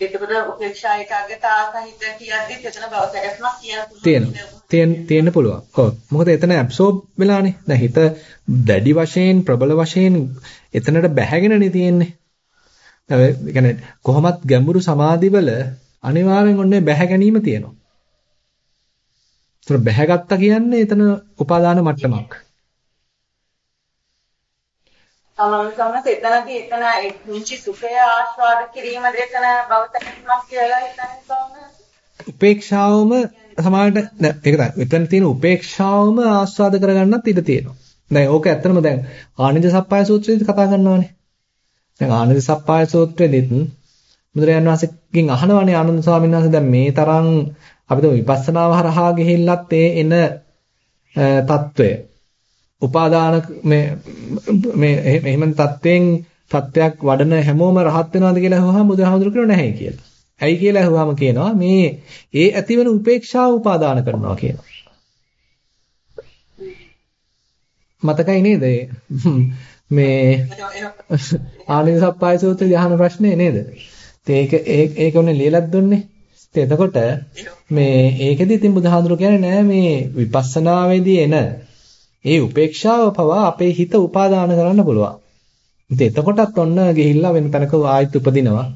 එතකොට උපේක්ෂා ඒකාග්‍රතාව සහිත කියද්දිත් එතන භවසකස්මක් කියන පුළුවන්. තියෙන්න පුළුවන්. ඔව්. මොකද එතන ඇබ්සෝබ් වෙලානේ. දැන් හිත දැඩි වශයෙන් ප්‍රබල වශයෙන් එතනට බැහැගෙනනේ තියෙන්නේ. ඒ කියන්නේ කොහොමත් ගැඹුරු සමාධිවල අනිවාර්යෙන් ඔන්නේ බැහැ ගැනීම තියෙනවා. ඒතර බැහැගත්තා කියන්නේ එතන උපාදාන මට්ටමක්. සමහර සමහර එතනදී එතන කුංචි සුඛය ආස්වාද කිරීම දෙතන බවතනක් කියලා හිතන්නේ. උපේක්ෂාවම සමහරට ඒක තමයි. එතන තියෙන උපේක්ෂාවම ආස්වාද කරගන්නත් ඉඩ තියෙනවා. දැන් ඕක ඇත්තටම දැන් ආනන්ද සප්පාය සූත්‍රයේදී කතා කරනවානේ. දැන් ආනන්ද සප්පාය සූත්‍රෙදිත් බුදුරජාන් වහන්සේගෙන් අහනවානේ ආනන්ද ස්වාමීන් වහන්සේ දැන් මේ තරම් අපිට විපස්සනාව හරහා ගිහිල්ලත් ඒ එන తত্ত্বය උපාදාන මේ මේ එහෙම තත්ත්වෙන් තත්ත්වයක් වඩන හැමෝම රහත් වෙනවද කියලා අහුවාම බුදුහාමුදුරු කියනවා නැහැ කියලා. ඇයි කියලා අහුවාම කියනවා මේ ඒ ඇතිවන උපේක්ෂාව උපාදාන කරනවා කියලා. මතකයි නේද? මේ ආනන්ද සප්පාය සූත්‍රයේ අහන ප්‍රශ්නේ නේද? ඒක ඒක උනේ ලියලක් දුන්නේ. එතකොට මේ ඒකෙදි ඉතින් බුදුහාඳුර කියන්නේ නෑ මේ විපස්සනාවේදී එන ඒ උපේක්ෂාව පවා අපේ හිත උපාදාන කරන්න පුළුවන්. ඉතින් එතකොටත් ඔන්න ගිහිල්ලා වෙන තැනක ආයෙත් උපදිනවා.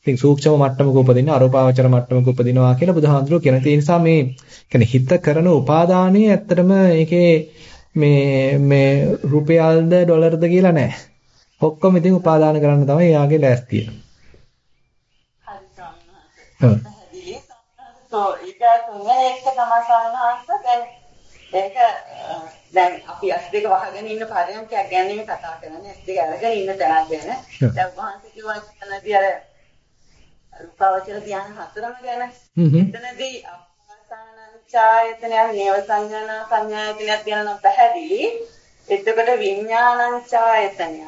ඉතින් සූක්ෂම මට්ටමක උපදින අරූපාවචර මට්ටමක උපදිනවා කියලා බුදුහාඳුරෝ කියන. ඒ නිසා මේ කියන්නේ හිත කරන උපාදානයේ ඇත්තටම ඒකේ මේ මේ රුපියල්ද ඩොලර්ද කියලා නැහැ. ඔක්කොම ඉතින් උපාදාන කරන්න තමයි යාගේ ලෑස්තිය. හරි. දැන් අපි ඇස් දෙක වහගෙන ඉන්න පරයන්කයක් ගැන නෙමෙයි කතා කරන්නේ. ඇස් දෙක අරගෙන ඉන්න තැනක් ගැන. දැන් වහන්සේ කිව්වා එතනදී අර රූපාවචර ධ්‍යාන හතරම ගැන. එතනදී අපසානංචායතනය නේව සංඥාන සංඥායතනයක් ගැන නම් පැහැදිලි. එතකොට විඥානංචායතනය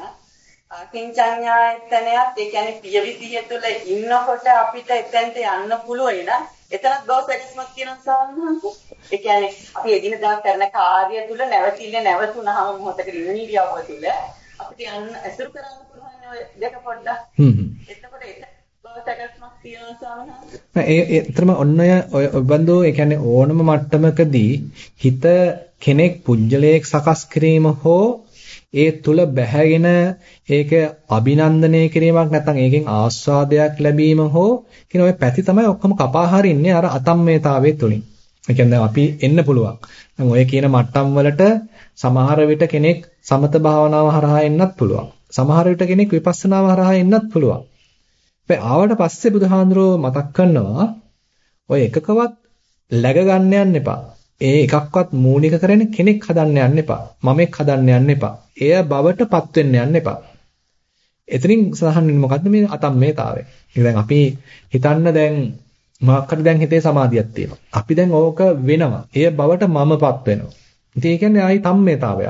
අකින්චඤ්ඤායතනයත් ඒ කියන්නේ පියවිසිය තුළ ඉන්නකොට අපිට එතෙන්ට යන්න පුළුවන් නේද? එතනත් බව පැතිස්මක් තියෙනවා සාමාන්‍යයෙන්. ඒ කියන්නේ අපි එදිනදා කරන කාර්ය තුළ නැවතිල්ල නැවතුනහම මොහොතක ඉන්නියව තුළ අපිට යන්න ඇසුරු කරන්න පුළුවන් ඔය දෙක පොඩ්ඩක්. හ්ම් හ්ම්. එතකොට ඒක බව පැතිස්මක් තියෙනවා සාමාන්‍යයෙන්. ඒ ඒතරම ඔන්න ඔය බඳු ඒ කියන්නේ ඕනම මට්ටමකදී හිත කෙනෙක් පුජ්‍යලයක් සකස් කිරීම හෝ ඒ තුල බැහැගෙන ඒක අභිනන්දනය කිරීමක් නැත්නම් ඒකෙන් ආස්වාදයක් ලැබීම හෝ කියන ඔය පැති තමයි ඔක්කොම කපා හරින්නේ අර අතම්මේතාවයේ තුලින්. ඒ කියන්නේ අපි එන්න පුළුවන්. දැන් ඔය කියන මට්ටම් වලට සමහර විට කෙනෙක් සමත භාවනාව හරහා එන්නත් පුළුවන්. සමහර විට කෙනෙක් විපස්සනාව හරහා එන්නත් පුළුවන්. හැබැයි ආවට පස්සේ බුදුහාඳුරෝ මතක් කරනවා ඔය එකකවත් läග ගන්න යන්න එපා. ඒ එකක්වත් මූලික කරගෙන කෙනෙක් හදන්න යන්න එපා. මමෙක් හදන්න යන්න එපා. එය බවටපත් වෙන්න යන්න එපා. එතනින් සඳහන් වෙන්නේ මොකද්ද මේ අතම්මේතාවය. දැන් අපි හිතන්න දැන් මොකක්ද දැන් හිතේ සමාධියක් තියෙනවා. අපි දැන් ඕක වෙනවා. එය බවට මමපත් වෙනවා. ඉතින් ඒ කියන්නේ ආයි තම්මේතාවය.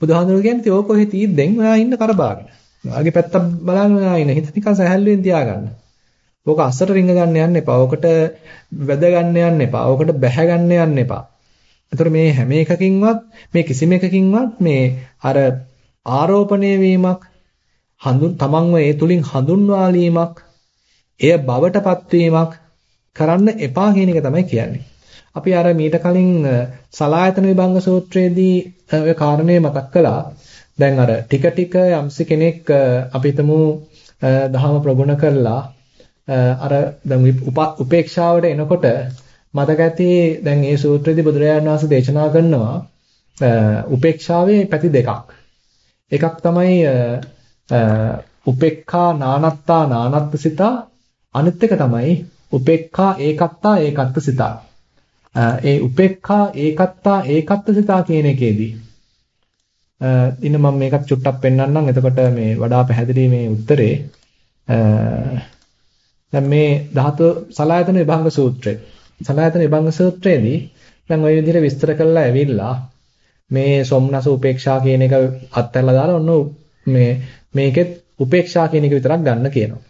බුදුහාමුදුරුවෝ කියන්නේ ඕක ඔහෙ තීද්දෙන් ඔයා ඉන්න කරබාගෙන. ඔයාගේ පැත්ත බලන්න ඔයා ඉන්න. හිත නිකන් සැහැල්ලුවෙන් තියාගන්න. ඕක අස්සට රිංග ගන්න යන්න එපා. ඕකට වැද ගන්න යන්න එපා. ඕකට බැහැ ගන්න යන්න එපා. එතකොට මේ හැම එකකින්වත් මේ කිසිම එකකින්වත් මේ අර ආරෝපණය වීමක් හඳුන් තමන්ව ඒ තුලින් හඳුන්වාලීමක් එය බවටපත් වීමක් කරන්න එපා කියන එක තමයි කියන්නේ. අපි අර මීට කලින් සලායතන විභංග සූත්‍රයේදී ඔය කාරණේ මතක් කළා. දැන් අර ටික ටික යම්සි කෙනෙක් අපි හිතමු දහම ප්‍රගුණ කරලා අර දැන් උපේක්ෂාවට එනකොට මතක ඇති දැන් මේ සූත්‍රයේදී බුදුරජාණන් වහන්සේ දේශනා කරනවා උපේක්ෂාවේ පැති දෙකක්. එකක් තමයි උපේක්ඛා නානත්තා නානත්ත සිතා අනිත් එක තමයි උපේක්ඛා ඒකත්තා ඒකත්ත සිතා. ඒ උපේක්ඛා ඒකත්තා ඒකත්ත සිතා කියන එකේදී ඉන්න මම මේකත් චුට්ටක් පෙන්වන්නම්. එතකොට මේ වඩා පැහැදිලි මේ උත්තරේ දැන් මේ ධාතු සලායතන විභංග සූත්‍රය. සලායතන විභංග සූත්‍රයේදී දැන් ওই විදිහට විස්තර කරලා ඇවිල්ලා මේ සොම්නස උපේක්ෂා කියන එක අත්හැරලා දාලා ඔන්න මේ මේකෙත් උපේක්ෂා කියන එක විතරක් ගන්න කියනවා.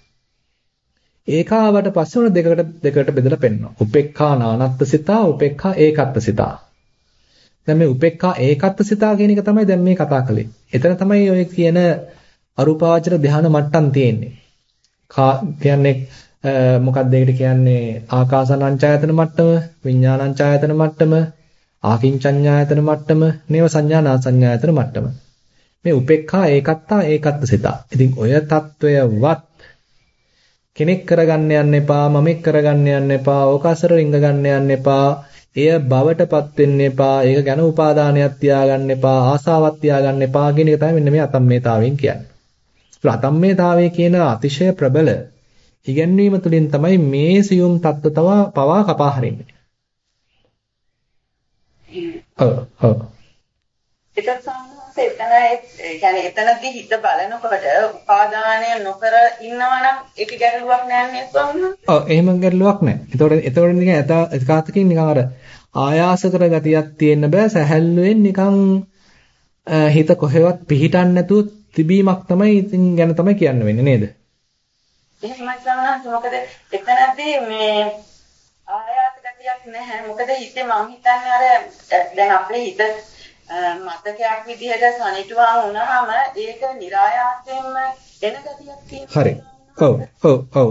ඒකාවට පස්සේ උන දෙකකට දෙකකට බෙදලා පෙන්නනවා. උපේක්ඛා නානත්ත් සිතා උපේක්ඛා ඒකත්ත් සිතා. දැන් මේ උපේක්ඛා ඒකත්වසිතා කියන එක තමයි දැන් මේ කතා කළේ. එතන තමයි ඔය කියන අරූපාවචර ධානා මට්ටම් තියෙන්නේ. කියන්නේ මොකක්ද ඒකට කියන්නේ ආකාසානංචායතන මට්ටම, විඥානංචායතන මට්ටම, ආකින්චඤ්ඤායතන මට්ටම, නේව සංඥානා සංඥායතන මට්ටම. මේ උපේක්ඛා ඒකත්තා ඒකත්වසිතා. ඉතින් ඔය తত্ত্বයවත් කෙනෙක් කරගන්න යන්න එපා, මමෙක් කරගන්න යන්න එපා, ඕකාසර රිංග ගන්න යන්න එපා. එය බවටපත් වෙන්න එපා. ඒක ගැන උපාදානයක් තියාගන්න එපා. ආසාවක් තියාගන්න එපා කියන එක තමයි මෙන්න මේ අතම්මේතාවයෙන් කියන්නේ. ඒ අතම්මේතාවය කියන අතිශය ප්‍රබල ඉගැන්වීම තුළින් තමයි මේ සියුම් தত্ত্ব තව පවා කපා හරින්නේ. ඔව් ඔව්. ඒකත් සම්මත එතන ඒ කියන්නේ එතනදී හිත බලනකොට උපාදානය නොකර ඉන්නවනම් ඒක ගැටලුවක් නෑ නේද ඔව් එහෙම ගැටලුවක් නෑ. ඒතකොට ඒතකොට නිකන් එතකාතකින් නිකන් අර ආයාස කර ගතියක් තියෙන්න බෑ සැහැල්ලුවෙන් නිකන් හිත කොහෙවත් පිහිටන්නේ නැතුව තිබීමක් තමයි ඉතින් ගැන තමයි කියන්න වෙන්නේ නේද? එහෙමයි සමහරවිට මොකද එතනදී මේ ආයාස ගතියක් නැහැ. මොකද හිතේ මං හිතන්නේ අර දැන් අපේ හිත මතකයක් විදිහට සනිටුවා වුණාම ඒක નિરાයාසයෙන්ම එන ගතියක් තියෙනවා. හරි. ඔව් ඔව් ඔව්.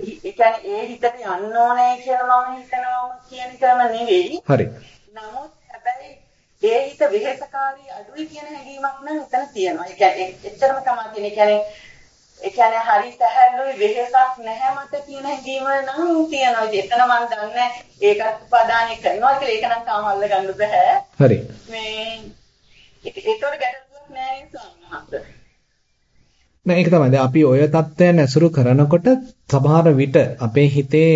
ඒ කියන්නේ ඒ හිතට යන්න ඕනේ කියලා මම හිතනවා කියන එකම නෙවෙයි. හරි. නමුත් හැබැයි ඒ හිත වෙහෙසකාරී අඩුයි කියන හැඟීමක් නම් එතන තියෙනවා. ඒ කියන්නේ එච්චරම තමයි කියන්නේ ඒ කියන්නේ හරි සැහැල්ලුයි වෙහෙසක් නැහැ මට කියන හැඟීම නම් තියෙනවා. එතන මම දන්නේ ඒකත් උපාදානය කරනවා කියලා ඒක නම් තාම අල්ල ගන්න බෑ. හරි. මේ ඒතොර ගැටලුවක් නෑ සම්මත. නෑ ඒක තමයි. අපි ඔය தත්ත්වයන් ඇසුරු කරනකොට සමහර විට අපේ හිතේ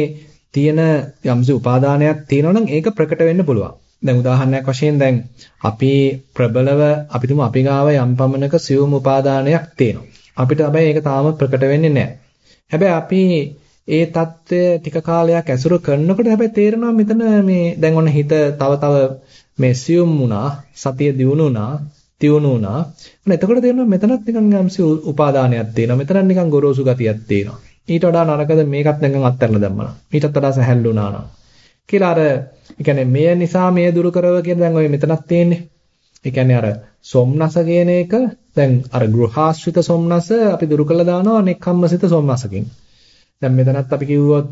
තියෙන යම්සි උපාදානයක් තියෙනවා නම් ඒක ප්‍රකට වෙන්න පුළුවන්. දැන් උදාහරණයක් වශයෙන් දැන් අපි ප්‍රබලව අපි තුමු අපි ගාව යම් පමණක සියුම් උපාදානයක් තියෙනවා. අපිට හැබැයි ඒක තාම ප්‍රකට වෙන්නේ නැහැ. හැබැයි අපි ඒ தත්ත්වය ටික කාලයක් ඇසුරු කරනකොට හැබැයි තේරෙනවා මෙතන මේ දැන් ඔන්න හිත තව තව මේ සියුම් වුණා, සතිය දියුණු වුණා, තියුණු වුණා. අන්න එතකොට තේරෙනවා මෙතනත් නිකන් යම්සි උපාදානයක් තියෙනවා. මෙතනත් නිකන් ගොරෝසු ගතියක් තියෙනවා. ඊට වඩා නරකද මේකත් නිකන් අත්හැරලා දැම්මා. ඊටත් වඩා සැහැල්ලු වුණා නා. කියලා අර ඒ කියන්නේ මෙය නිසා මෙය දුරු කරව කියන දැන් ඔය මෙතනක් තියෙන්නේ. ඒ කියන්නේ අර සොම්නස කියන එක දැන් අර ගෘහාශ්‍රිත සොම්නස අපි දුරු කළා දානවා නෙක්ඛම්මසිත සොම්නසකින්. දැන් මෙතනත් අපි කිව්වොත්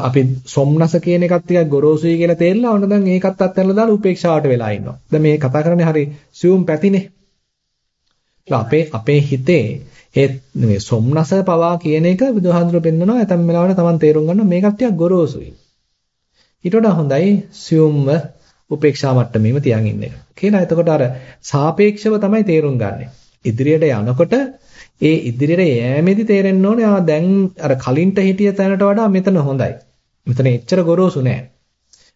අපි සොම්නස කියන එකත් ටිකක් ගොරෝසුයි කියලා තේරලා ඔන්න දැන් ඒකත් අත්හැරලා දාලා උපේක්ෂාවට වෙලා ඉන්නවා. දැන් මේ කතා කරන්නේ හරි සියුම් පැතිනේ. අපේ අපේ හිතේ ඒ මේ සොම්නස පවා කියන එක බුදුහාඳුර පෙන්නනවා ඇතම් වෙලාවට Taman තේරුම් ගන්න මේකත් ටිකක් ගොරෝසුයි. ඊට වඩා හොඳයි සියුම්ව උපේක්ෂා මට්ටමේම තියන් ඉන්න එක. කියලා එතකොට අර සාපේක්ෂව තමයි තේරුම් ගන්නෙ. ඉදිරියට යනකොට ඒ ඉදිරියට යෑමේදී තේරෙන්න ඕනේ ආ දැන් අර කලින්ට හිටිය තැනට වඩා මෙතන හොඳයි. මෙතන එච්චර ගොරෝසු නෑ.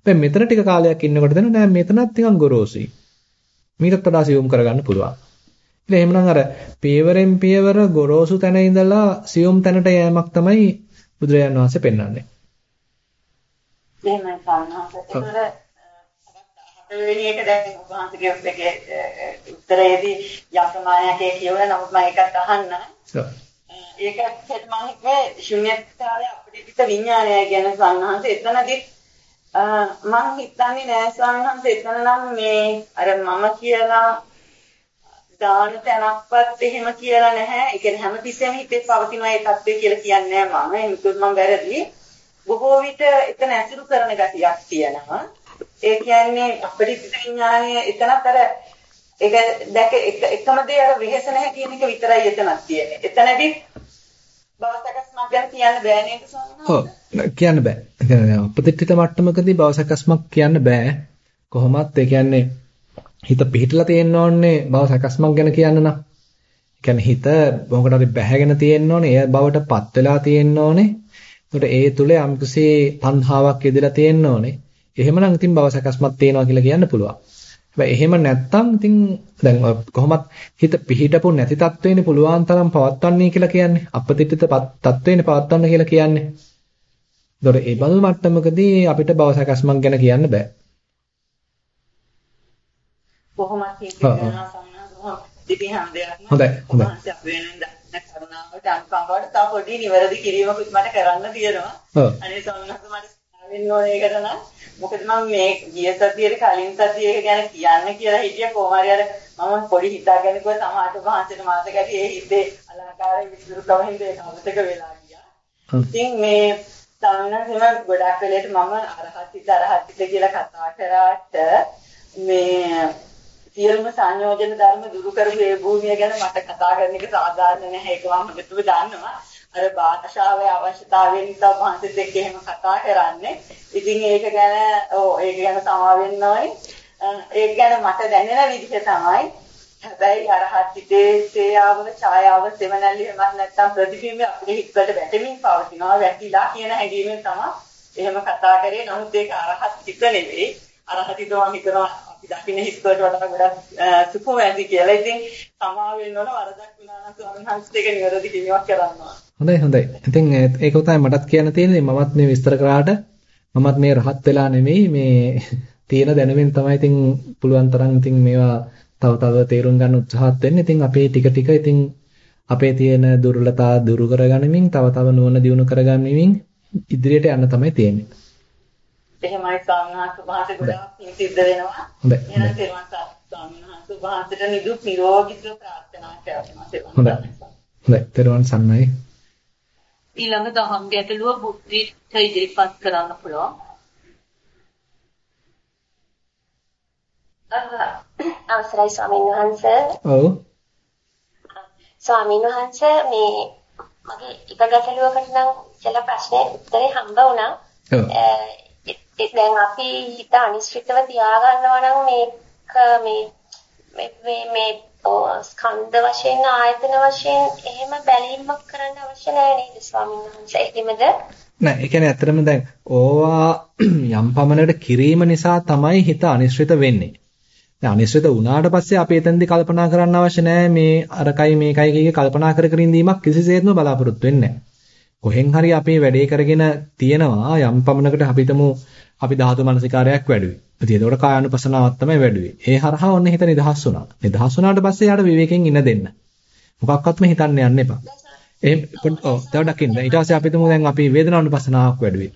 දැන් මෙතන ටික කාලයක් ඉන්නකොට දැන නෑ මෙතනත් ටිකක් ගොරෝසුයි. මීටත් වඩා සියුම් කරගන්න පුළුවන්. ඉතින් එහෙමනම් අර පියවරෙන් පියවර ගොරෝසු තැන ඉඳලා සියුම් තැනට යෑමක් තමයි බුදුරජාන් වහන්සේ පෙන්වන්නේ. එහෙමයි සාමාන්‍යයෙන්. ඒතර වෙන එක දැන් වහන්සේගේ උත්තරයේ උත්තරයේදී යසමායකේ කියවන නමුත් මම ඒකත් අහන්න. ඒකත් මම හිතුවේ ශුන්‍යතාවය අපිට විඥානය ගැන සංහංශ එතනදී මම හිතන්නේ නෑ සංහංශ එතන නම් මේ අර මම කියලා දාන තැනක්වත් එහෙම කියලා නැහැ. ඒ කියන්නේ හැමතිස්සෙම හිතේ පවතින ඒ தත්ත්වය කියලා කියන්නේ නෑ මම. ඒකත් මම වැරදි. බොහෝ විට එතන ඇසුරු කරන ගතියක් තියෙනවා. ඒ කියන්නේ අපරිචිත විඥානය එතනත් අර ඒක දැක එකම දේ අර වෙහෙස නැහැ කියන එක විතරයි එතනක් තියෙන්නේ. එතනදී භවසකස්මක් ගැන කියන්න බෑ නේද සෝමනාथ? ඔව් කියන්න බෑ. ඒ කියන්නේ අපතිත්‍ිත මට්ටමකදී භවසකස්මක් කියන්න බෑ. කොහොමත් ඒ කියන්නේ හිත පිහිටලා තියෙන්න ඕනේ භවසකස්මක් ගැන කියන්න නම්. ඒ කියන්නේ හිත මොකටද හරි බැහැගෙන තියෙන්න ඕනේ. එය බවට පත් වෙලා තියෙන්න ඕනේ. ඒකට ඒ තුල යම්කිසි තණ්හාවක් ඉදලා තියෙන්න ඕනේ. එහෙමනම් ඉතින් භව සකස්මක් තියෙනවා කියලා කියන්න පුළුවන්. හැබැයි එහෙම නැත්තම් ඉතින් දැන් කොහොමත් හිත පිහිටපු නැති තත්වෙන්නේ පුළුවන් තරම් පවත්වන්නේ කියලා කියන්නේ. අපතිත්‍ිත තත්වෙන්නේ පවත්වන්න කියලා කියන්නේ. ඒතොර ඒ බඳු මට්ටමකදී අපිට භව සකස්මක් ගැන කියන්න බෑ. කොහොමත් හිතේනවා සම්මාන ඉතින් හැම දෙයක්ම හොඳයි හොඳයි. කරුණාවට අනුකම්පාවට තව පොඩි නිවැරදි කිරීමකුත් මට කරන්න තියෙනවා. අනේ සම්මාන මට වෙන්න ඕනේ ඒකට නම් මොකද මම මේ ගිය සතියේ කලින් සතියේ ගැන කියන්න කියලා හිටිය කොහොම හරි අර මම පොඩි හිතාගෙන ගිය සමාහට වහන්සේට මාතකදී ඒ හිතේ අලංකාරයේ විසිරුකම හින්දා අමතක වෙලා ගියා. ඉතින් මේ සමනසම ගොඩක් වෙලේට මම අරහත්ිත අරහත්ිත කියලා කතා කරාට මේ සියලුම සංයෝජන ධර්ම දුරු කරපු ඒ භූමිය ගැන මට කතා කරන එක සාධාරණ නැහැ ඒක මම හිතුව දන්නවා. අර භාෂාවේ අවශ්‍යතාවය නිසා වහන්සේත් එක්ක එහෙම කතා කරන්නේ. ඉතින් ඒක ගැන ඔව් ඒක ගැන සමා වෙන්න ඕනේ. ඒක ගැන මට දැනෙන විදිහ තමයි හැබැයි අරහත් හිතේ සේයාව ඡායාව සෙවණැල්ල එහෙමත් නැත්නම් ප්‍රතිබිම්බ අපේ හිතවලට වැටෙමින් පවතිනවා වැටිලා කියන හැඟීමෙන් තමයි එහෙම කතා කරේ. නමුත් ඒක අරහත් හිත නෙවෙයි. අරහත් හිත මම හිතනවා අපි දකින්න හිතවලට වඩා ගොඩක් සුකුම ඇති කියලා. ඉතින් සමා වෙන්න ඕන වරදක් වුණා නම් ස්වාමීන් වහන්සේට ඒක නිවැරදි කිරීමක් කරනවා. හොඳයි හොඳයි. ඉතින් ඒක තමයි මටත් කියන්න තියෙන්නේ. මමත් මේ විස්තර කරාට මමත් මේ රහත් වෙලා නෙමෙයි මේ තියෙන දැනුමින් තමයි ඉතින් පුළුවන් තරම් ඉතින් මේවා තව තව තේරුම් ගන්න උත්සාහත් වෙන්නේ. ඉතින් අපේ ටික ටික ඉතින් අපේ තියෙන දුර්වලතා දුරු කරගනිමින් තව තව නුවණ දියුණු කරගනිමින් ඉදිරියට යන්න තමයි තියෙන්නේ. එහෙමයි ස්වාමීන් වහන්සේ ගොඩාක් සිද්ධ වෙනවා. හොඳයි. එහෙනම් තේරුම් ස්වාමීන් වහන්සේ වහන්සේට නිදුක් නිරෝගීව ප්‍රාර්ථනා කරනවා. හොඳයි. හොඳයි. තෙරුවන් සරණයි. ඊළඟ දහම් ගැටලුව බුද්ධිට ඉදිරිපත් කරන්න පුළුවන්. අවසරයි ස්වාමීන් වහන්සේ. ඔව්. ස්වාමීන් වහන්සේ මේ මගේ එක ගැටලුවකට නම් ඉතල ප්‍රශ්නේ උත්තරේ හම්බ වුණා. ඔව්. දැන් අපි හිත අනිශ්චිතව තියාගන්නවා නම් මේක මේ මේ මේ ස්කන්ධ වශයෙන් ආයතන වශයෙන් එහෙම බැලීමක් කරන්න අවශ්‍ය නැහැ නේද ස්වාමීන් වහන්සේ? එහෙමද? නෑ ඒ කියන්නේ ඇත්තටම දැන් ඕවා යම් පමණකට කිරීම නිසා තමයි හිත අනිශ්චිත වෙන්නේ. දැන් අනිශ්චිත වුණාට පස්සේ අපි එතෙන්දී කල්පනා කරන්න අවශ්‍ය නැහැ මේ අරකයි මේකයි කිය කල්පනා කර කර ඉඳීමක් කිසිසේත්ම බලාපොරොත්තු වෙන්නේ කොහෙන් හරි අපේ වැඩේ කරගෙන තියෙනවා යම් පමණකට අපිටම අපි ධාතු මනසිකාරයක් වැඩුවේ. ඉතින් ඒකට කායानुපසනාවක් තමයි වැඩුවේ. ඒ හරහා ඔන්න හිත නිදහස් වුණා. නිදහස් වුණාට පස්සේ යාට විවේකයෙන් ඉන්න දෙන්න. මොකක්වත්ම හිතන්න යන්න එපා. එහෙම ඔව් තව දකින්න. ඊට පස්සේ අපි තුමු දැන් අපි වේදනානුපසනාවක් වැඩුවේ.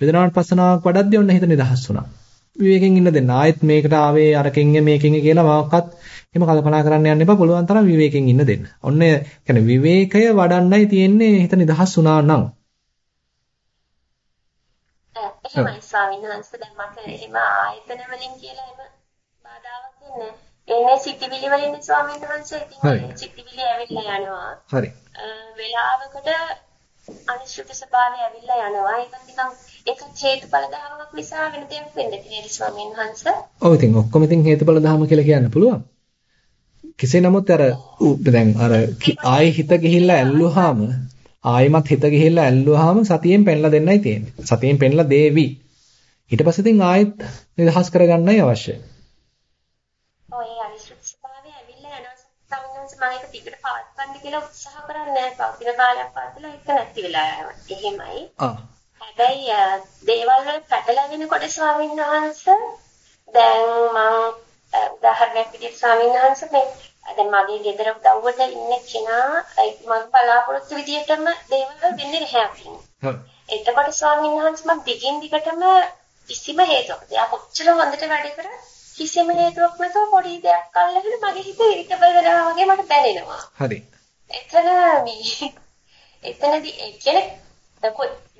වේදනානුපසනාවක් වඩද්දී ඔන්න හිත නිදහස් වුණා. විවේකයෙන් ඉන්න දෙන්න. ආයෙත් මේකට ආවේ අරකින් මේකෙන් කියලා මොකක්වත් එහෙම කල්පනා කරන්න යන්න එපා. පුළුවන් තරම් විවේකයෙන් ඉන්න දෙන්න. ඔන්න يعني විවේකය වඩන්නයි තියෙන්නේ හිත නිදහස් වුණා නම්. එහෙමයි ස්වාමීන් වහන්සේ දැන් මට එහෙම ආයතන වලින් කියලා එහෙම බාධාවක් එන්නේ එන්නේ සිතිවිලි වලින් ස්වාමීන් වහන්සේ ඉතින් සිතිවිලි ඇවිල්ලා යනවා. හරි. වෙලාවකට අනිශ්චිත ස්වභාවය ඇවිල්ලා යනවා. ඒක නිකන් ඒක හේතුඵල ධර්මයක් නිසා වෙන දෙයක් වෙන්නේ නේද ස්වාමීන් වහන්සේ? ඔව් ඉතින් ඔක්කොම ඉතින් හේතුඵල ධර්ම කියලා කියන්න පුළුවන්. කෙසේ නමුත් අර දැන් අර ආයෙ හිත ගිහිල්ලා ඇල්ලුවාම ආයෙමත් හිත ගිහිල්ලා ඇල්ලුවාම සතියෙන් පෙන්ලා දෙන්නයි තියෙන්නේ. සතියෙන් පෙන්ලා දේවි. ඊට පස්සේ ඉතින් ආයෙත් නිදහස් කරගන්නයි අවශ්‍ය. ඔය අනිශ්චිත ස්වභාවය ඇවිල්ලා යනවා සම්මන්ස මම ඒක ටිකට පවත්වන්න කියලා උත්සාහ කරන්නේ නැහැ. පවතින කාලයක් පාසලා ඒක නැති වෙලා යනවා. එහෙමයි. ආ හැබැයි දේවල් වල පැටලෙනකොට ස්වාමීන් වහන්සේ දැන් මම උදාහරණයක් විදිහට ස්වාමීන් වහන්සේ මේ දැන් මගේ ගෙදර උදව්වට ඉන්න කෙනා මම බලාපොරොත්තු විදිහටම දේවල් වෙන්නේ නැහැ එතකොට ස්වාමීන් වහන්සේ මම දිගින් දිගටම කිසිම හේතුවක් එයා කොච්චර හොඳට වැඩ කරා කිසිම හේතුවක් නැතුව පොඩි දෙයක් අල්ලගෙන මගේ හිත ඉරිටබල් වෙනවා වගේ මට දැනෙනවා. හරි. එතන මේ එතනදී ඒ කියන්නේ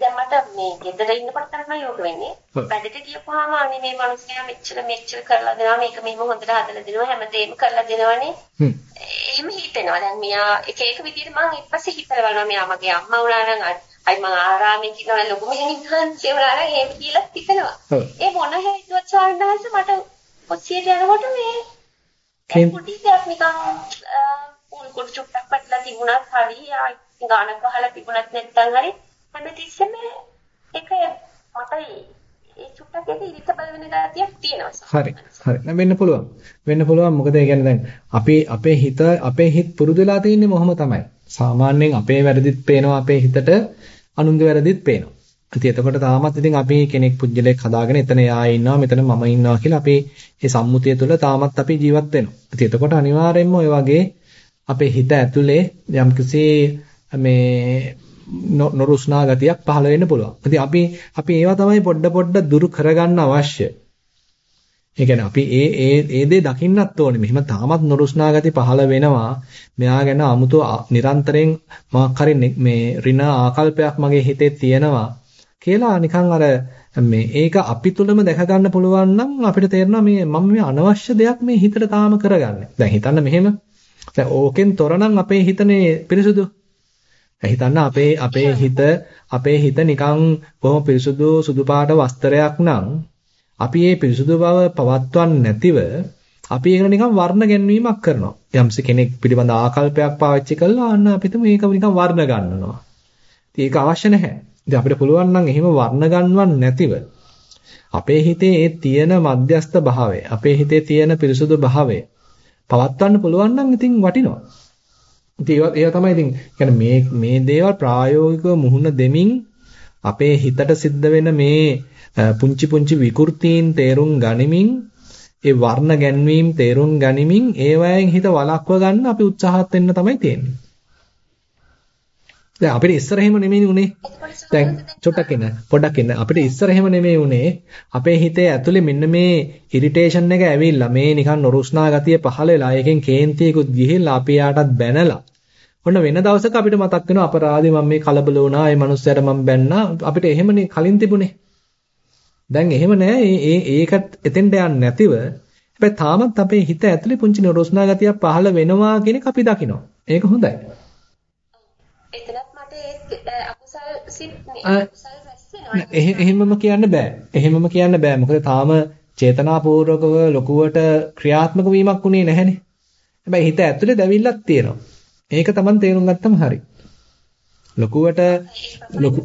දැන් මට මේ ගෙදර ඉන්නකොට තමයි යෝග වෙන්නේ. වැඩට ගියපුවාම අනේ මේ මිනිස්සයා මෙච්චර මෙච්චර කරලා දෙනවා මේක මෙහෙම හොඳට හදලා දෙනවා හැමදේම කරලා දෙනවනේ. එහෙම හිතෙනවා. දැන් මෙයා එක එක විදිහට මම ඊපස්සේ හිතලා බලනවා මෙයා මගේ අම්මා වුණා නම් අයි මම ආරාමේ කියනවා ලොකු මෙහෙමින් හන්සේ වුණා නම් එහෙම කියලා හිතනවා. ඒ මොන හේතුවක් ස්වාමීන් මට පොසියට යනකොට මේ පොඩි දෙයක් නිකන් උල් කොට චුට්ටක් පටලා තිබුණත් හරි ආයි ගානක් වහලා තිබුණත් නැත්නම් හරි හැමතිස්සෙම ඒක මට ඒ චුට්ටක් එක ඉරිටබල් වෙන ගතියක් තියෙනවා. හරි. හරි. නැ වෙන්න පුළුවන්. වෙන්න පුළුවන්. මොකද ඒ කියන්නේ දැන් අපේ අපේ හිත අපේ හිත පුරුදු වෙලා තින්නේ මොහොම තමයි. සාමාන්‍යයෙන් අපේ වැරදිත් පේනවා අපේ හිතට අනුන්ගේ වැරදිත් පේනවා. ඉතින් එතකොට තාමත් ඉතින් අපි කෙනෙක් පුජ්‍යලයක් හදාගෙන එතන යා ඉන්නවා මෙතන මම ඉන්නවා කියලා අපි මේ සම්මුතිය තුළ තාමත් අපි ජීවත් වෙනවා. ඉතින් එතකොට අනිවාර්යයෙන්ම ඔය වගේ අපේ හිත ඇතුලේ යම්කිසි මේ නොරුස්නා ගතියක් පහළ වෙන්න පුළුවන්. ඉතින් අපි අපි ඒවා තමයි පොඩ පොඩ දුරු කරගන්න අවශ්‍ය. ඒ කියන්නේ අපි ඒ ඒ ඒ දේ දකින්නත් ඕනේ. මෙහිම තාමත් නොරුස්නා ගති පහළ වෙනවා. මෙයා ගැන 아무තු නිරන්තරයෙන් මොකක් හරි මේ ඍණ ආකල්පයක් මගේ හිතේ තියෙනවා කියලා නිකන් අර මේ ඒක අපි තුලම දැක ගන්න පුළුවන් නම් අපිට තේරෙනවා මේ මම මේ අනවශ්‍ය දෙයක් මේ හිතට තාම කරගන්නේ. දැන් හිතන්න මෙහෙම. දැන් ඕකෙන් තොරනම් අපේ හිතනේ පිරිසුදු. හිතන්න අපේ අපේ හිත අපේ හිත නිකන් බොහොම පිරිසුදු සුදු පාට වස්ත්‍රයක් නම් අපි මේ පිරිසුදු බව පවත්වන්නේ නැතිව අපි ඒකට නිකන් වර්ණ ගැන්වීමක් කරනවා. යම්ස කෙනෙක් පිළිබඳ ආකල්පයක් පාවිච්චි කළා අන්න අපිට මේක නිකන් වර්ණ ගන්නවා. ඉතින් ඒක අවශ්‍ය නැහැ. ඉතින් අපිට පුළුවන් නම් එහෙම වර්ණ ගන්නවන්නේ නැතිව අපේ හිතේ ඒ තියෙන මධ්‍යස්ත භාවය, අපේ හිතේ තියෙන පිරිසුදු භාවය පවත්වන්න පුළුවන් නම් ඉතින් වටිනවා. ඉතින් ඒවා තමයි ඉතින් කියන්නේ මේ මේ දේවල් ප්‍රායෝගිකව මුහුණ දෙමින් අපේ හිතට සිද්ධ වෙන මේ පුංචි පුංචි විකෘතීන් තේරුම් ගනිමින් ඒ වර්ණ ගැන්වීම තේරුම් ගනිමින් ඒවයෙන් හිත වළක්ව ගන්න අපි උත්සාහත් වෙන්න තමයි තියෙන්නේ. දැන් අපිට ඉස්සර එහෙම නෙමෙයි උනේ. දැන් චොට්ටක් ඉන්න පොඩ්ඩක් ඉන්න. අපිට ඉස්සර එහෙම නෙමෙයි උනේ. අපේ හිතේ ඇතුලේ මෙන්න මේ ඉරිටේෂන් එක ඇවිල්ලා මේ නිකන් නොරුස්නා ගතිය පහළ වෙලා ඒකෙන් කේන්තියකුත් ගිහිල්ලා අපි යාටත් බැනලා. ඔන්න වෙන දවසක අපිට මතක් වෙනවා අපරාධي මම මේ කලබල වුණා. ඒ මනුස්සයාට මම බැන්නා. අපිට එහෙමනේ කලින් තිබුණේ. දැන් එහෙම නෑ. ඒ ඒකට එතෙන්ට යන්නේ නැතිව හැබැයි තාමත් අපේ හිත ඇතුලේ පුංචි නොරුස්නා ගතියක් පහළ වෙනවා කියන එක අපි දකිනවා. ඒක හොඳයි. එතනත් මට අකුසල් සිත්. එහෙමම කියන්න බෑ. එහෙමම කියන්න බෑ. මොකද තාම චේතනාපූර්වකව ලොකුවට ක්‍රියාත්මක වීමක් උනේ නැහැනේ. හැබැයි හිත ඇතුලේ දැවිල්ලක් තියෙනවා. ඒක Taman තේරුම් ගත්තම හරි. ලොකුවට ලොකු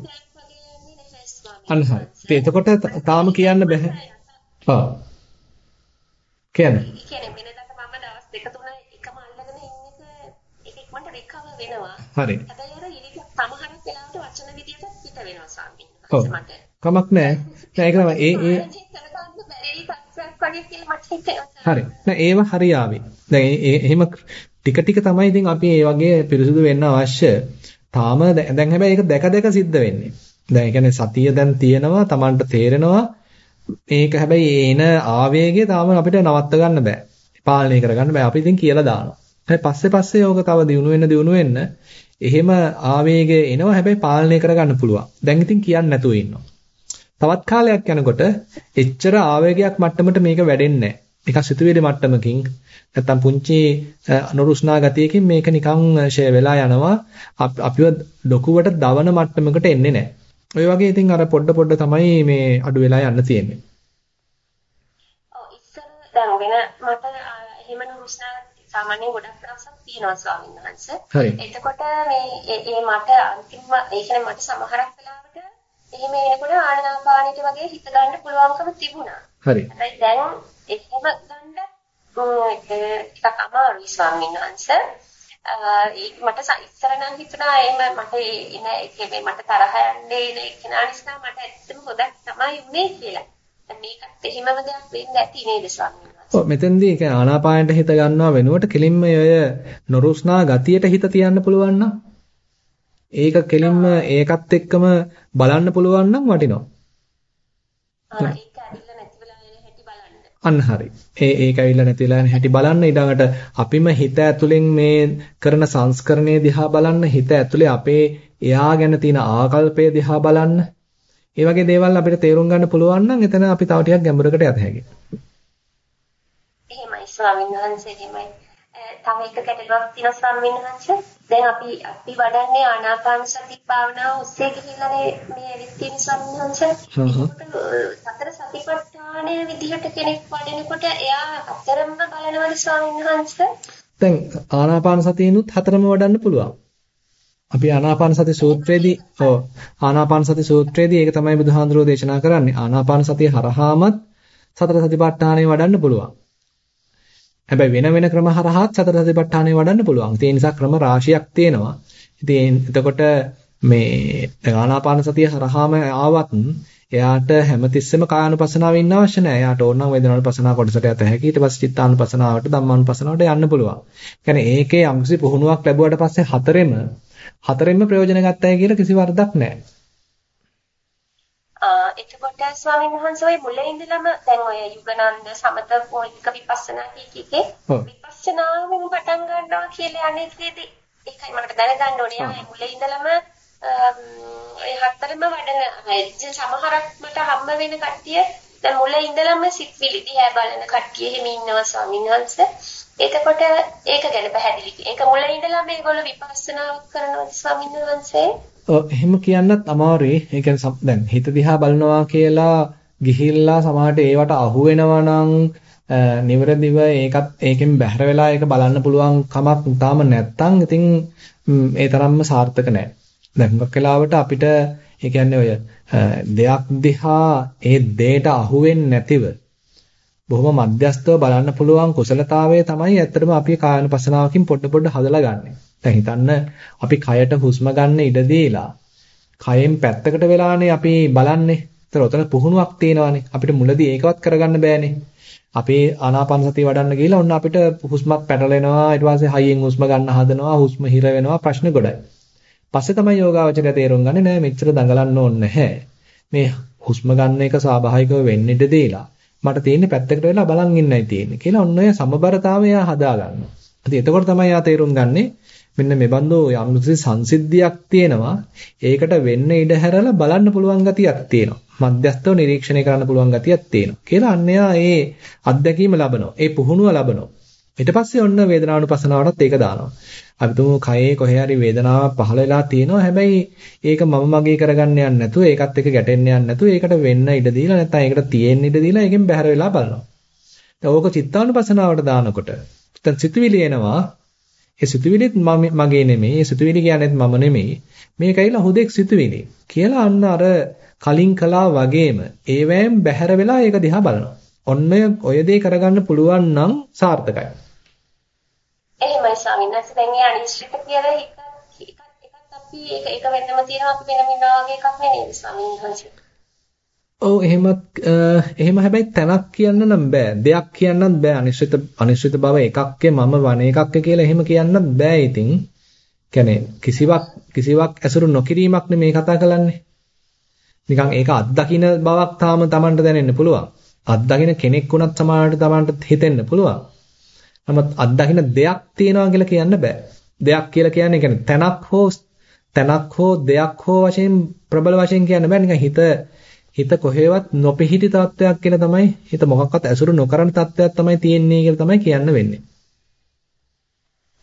අන්න හරි. එතකොට තාම කියන්න බෑ. ඔව්. කියන්නේ. කියන්නේ වෙනදාට මම දවස් දෙක තුන එකම අල්ලගෙන ඉන්න එක එක ඉක්මනට රිකවර් වෙනවා. හරි. හැබැයි අර ඉරික සමහරක් වෙලාවට වචන විදියට පිට වෙනවා මට. කමක් නෑ. නෑ ඒක තමයි ඒ ඒ හරි. නෑ ඒව හරියාවේ. දැන් ඒ එහෙම ටික ටික තමයි ඉතින් අපි මේ වගේ පිරිසුදු වෙන්න අවශ්‍ය. තාම දැන් හැබැයි ඒක දැක දැක සිද්ධ වෙන්නේ. දැන් ඒ කියන්නේ සතිය දැන් තියෙනවා Tamanට තේරෙනවා මේක හැබැයි එන ආවේගය තාම අපිට නවත්ත ගන්න බෑ. පාලනය කරගන්න බෑ. අපි ඉතින් කියලා දානවා. හැබැයි පස්සේ පස්සේ ඕක තව දියුණු වෙන්න දියුණු වෙන්න එහෙම ආවේගය එනවා හැබැයි පාලනය කරගන්න පුළුවන්. දැන් ඉතින් කියන්නේ නැතුව ඉන්නවා. තවත් කාලයක් යනකොට එච්චර ආවේගයක් මට්ටමට මේක වැඩෙන්නේ නැහැ. නිකන් සිතුවිලි මට්ටමකින් නැත්තම් පුංචි අනුරුස්නා ගතියකින් මේක නිකන් ෂේ වෙලා යනවා. අපිව ලොකුවට දවන මට්ටමකට එන්නේ නැහැ. ඔය වගේ ඉතින් අර පොඩ පොඩ තමයි මේ අඩු වෙලා යන්න තියෙන්නේ. ඔව් ඉස්සර දැන් වෙන මට එහෙම නුරුස්නා සාමාන්‍යයෙන් ගොඩක් දවසක් තියෙනවා ස්වාමීන් වහන්සේ. එතකොට මේ ඒ මට අන්තිම ඒ කියන්නේ මට සමහරක් වෙලාවට එහෙම එනකොට ආනාපානෙට වගේ හිත ගන්න පුළුවන්කම තිබුණා. හරි. හැබැයි දැන් එහෙම ගන්න ටිකක් අමාරුයි ස්වාමීන් වහන්සේ. මට ඉස්සර නම් හිතුණා එහෙම මට එන එකේ මට තරහ යන්නේ නේ කෙනා නිසා මට ඇත්තම හොදක් තමයි උනේ කියලා. මේකත් එහෙමම දෙයක් වෙන්නේ නැති නේද ස්වාමීන් මෙතෙන්දී ඒ ආනාපානට හිත ගන්නවා වෙනුවට කෙලින්ම ඔය නොරුස්නා ගතියට හිත තියන්න පුළුවන් නම් ඒක කෙලින්ම ඒකත් එක්කම බලන්න පුළුවන් නම් වටිනවා. අන්න හරි. ඒ ඒක ඇවිල්ලා නැති වෙලා යන හැටි බලන්න ඊළඟට අපිම හිත ඇතුලෙන් මේ කරන සංස්කරණය දිහා බලන්න හිත ඇතුලේ අපේ එයා ගැන තියෙන ආකල්පය දිහා බලන්න. ඒ වගේ දේවල් අපිට තේරුම් ගන්න පුළුවන් නම් එතන අපි තව ටිකක් ගැඹුරකට යත හැකියි. ස්වාමීන් වහන්සේ එහෙමයි. තව එක ගැටලුවක් තියෙනවා ස්වාමීන් වහන්සේ. දැන් අපි අපි වඩන්නේ ආනාපාන සති භාවනාව ඔස්සේ ගිහිල්ලානේ මේ ඇවිත් තියෙන ස්වාමීන් වහන්සේ. සතර සතිපට්ඨානය විදිහට කෙනෙක් වඩනකොට එයා හතරම බලනවද ස්වාමීන් වහන්සේ? දැන් ආනාපාන සතියනොත් හතරම වඩන්න පුළුවන්. අපි ආනාපාන සති සූත්‍රයේදී ඔව් ආනාපාන සති සූත්‍රයේදී ඒක තමයි බුදුහාඳුරෝ දේශනා කරන්නේ. ආනාපාන සතිය හරහාමත් සතර සතිපට්ඨානය වඩන්න පුළුවන්. හැබැයි වෙන වෙන ක්‍රම හරහාත් සතර සතිපට්ඨානය වඩන්න පුළුවන්. ඒ නිසා ක්‍රම රාශියක් තියෙනවා. ඉතින් එතකොට මේ ආනාපාන සතිය හරහාම ආවත් එයාට හැමතිස්සෙම කායानुපසනාව ඉන්න අවශ්‍ය නැහැ. එයාට ඕන නම් වේදනානුපසනාව කොටසට යත හැකි. ඊට පස්සේ චිත්තානුපසනාවට ධම්මානුපසනාවට යන්න පුළුවන්. يعني ඒකේ යම්කිසි පුහුණුවක් ලැබුවාට පස්සේ හතරෙම හතරෙන්ම ප්‍රයෝජන ගන්නයි කියලා කිසි වරදක් නැහැ. එතකොට ස්වාමීන් වහන්සේ ඔය මුලින් ඉඳලම දැන් ඔය යුගනන්ද සමත පොයික විපස්සනා කීකේ විපස්සනාවෙන් පටන් ගන්නවා කියලා අනේකේදී ඒකයි මට දැනගන්න ඕනේ. ආ මුලින් ඉඳලම ඔය හතරම වඩන සමහරක් මට හම්බ වෙන කට්ටිය දැන් මුලින් ඉඳලම සිත් විලිදියා බලන කට්ටිය එහෙම ඉන්නවා ස්වාමීන් වහන්සේ. එතකොට ඒක ගැන පැහැදිලි. ඒක මුලින් ඉඳලා මේගොල්ලෝ විපස්සනා කරනවා ස්වාමීන් වහන්සේ. එහෙම කියන්නත් අමාරුයි. ඒ කියන්නේ දැන් හිත දිහා බලනවා කියලා ගිහිල්ලා සමහරට ඒවට අහු වෙනවා නම් නිවරදිව ඒකත් ඒකෙන් බැහැර වෙලා ඒක බලන්න පුළුවන් කමක් තාම නැත්තම් ඉතින් ඒ තරම්ම සාර්ථක නැහැ. දැන් හුඟක් වෙලාවට අපිට ඒ කියන්නේ ඔය දෙයක් දිහා ඒ දෙයට අහු නැතිව බොහොම මධ්‍යස්තව බලන්න පුළුවන් කුසලතාවය තමයි ඇත්තටම අපි කායනුපසනාවකින් පොඩ පොඩ හදලා ගන්නෙ. දැන් හිතන්න අපි කයට හුස්ම ගන්න ඉඩ දීලා කයෙන් පැත්තකට වෙලානේ අපි බලන්නේ. ඒතර උතන පුහුණුවක් තියෙනවානේ. අපිට මුලදී ඒකවත් කරගන්න බෑනේ. අපි ආනාපාන සතිය වඩන්න ගිහලා ඔන්න අපිට හුස්මත් පැටලෙනවා. ඊට පස්සේ හයියෙන් හුස්ම ගන්න හදනවා. හුස්ම හිර වෙනවා. ප්‍රශ්න ගොඩයි. පස්සේ තමයි යෝගාවචරය තේරුම් ගන්නේ නෑ මෙච්චර දඟලන්න ඕනේ නැහැ. මේ හුස්ම ගන්න එක ස්වාභාවිකව වෙන්න ඉඩ දීලා මට තියෙන්නේ පැත්තකට වෙලා බලන් ඉන්නයි තියෙන්නේ කියලා ඔන්න ඔය සමබරතාවය හදා ගන්නවා. ඉතින් එතකොට තමයි යා තේරුම් ගන්නේ මෙන්න මේ බඳු යම්කිසි සංසිද්ධියක් තියෙනවා. ඒකට වෙන්න ඉඩ හැරලා බලන්න පුළුවන් ගතියක් තියෙනවා. මධ්‍යස්තව නිරීක්ෂණය කරන්න පුළුවන් ගතියක් තියෙනවා. කියලා අන්නයා ඒ අත්දැකීම ලබනවා. ඒ පුහුණුව ලබනවා. ඊට පස්සේ ඔන්න වේදනානුපස්සනාවටත් ඒක දානවා. අපි තුමු කයේ කොහේ හරි වේදනාවක් පහළ වෙලා තියෙනවා. හැබැයි ඒක මම මගේ කරගන්න යන්නේ නැතුව ඒකත් එක්ක ගැටෙන්න යන්නේ නැතුව ඒකට වෙන්න ඉඩ දීලා නැත්නම් ඒකට තියෙන්න ඉඩ දීලා ඒකෙන් බැහැර වෙලා බලනවා. දැන් ඕක චිත්තානුපස්සනාවට දානකොට දැන් සිතුවිලි එනවා. ඒ සිතුවිලිත් මගේ නෙමෙයි. ඒ සිතුවිලි කියන්නේත් මම නෙමෙයි. මේක ඇවිල්ලා හුදෙක් සිතුවිලි. කියලා අන්න අර කලින් කළා වගේම ඒවැයෙන් බැහැර වෙලා ඒක දිහා බලනවා. ඔන්න ඔය දේ කරගන්න පුළුවන් නම් සාර්ථකයි. එහෙමයි ස්වාමීන් වහන්සේ දැන් ඒ අනිශ්චිත කියලා එක එකක් එකක් අපි ඒක ඒක වෙන්නම තියෙනවා අපි වෙන මෙන්න වගේ එකක් නෙමෙයි ස්වාමීන් වහන්සේ. ඔව් එහෙමත් එහෙම හැබැයි තැනක් කියන්න නම් බෑ. දෙයක් කියන්නත් බෑ. අනිශ්චිත අනිශ්චිත බව එකක්කේ මම වන එකක්ක කියලා එහෙම කියන්නත් බෑ ඉතින්. කියන්නේ කිසිවක් කිසිවක් ඇසුරු නොකිරීමක් නෙමේ කතා කරන්නේ. නිකන් ඒක අත්දකින්න බවක් තාම Tamanට දැනෙන්න පුළුවන්. අත්දකින්න කෙනෙක් වුණත් සමහරවිට Tamanට හිතෙන්න පුළුවන්. නමුත් අත්දකින්න දෙයක් තියෙනවා කියලා කියන්න බෑ. දෙයක් කියලා කියන්නේ කියන්නේ තැනක් හෝ තැනක් හෝ දෙයක් හෝ වශයෙන් ප්‍රබල වශයෙන් කියන්න බෑ. නිකන් හිත හිත කොහෙවත් නොපිහිටි තත්වයක් කියලා තමයි හිත මොකක්වත් ඇසුරු නොකරන තත්වයක් තමයි තියෙන්නේ කියලා තමයි කියන්න වෙන්නේ.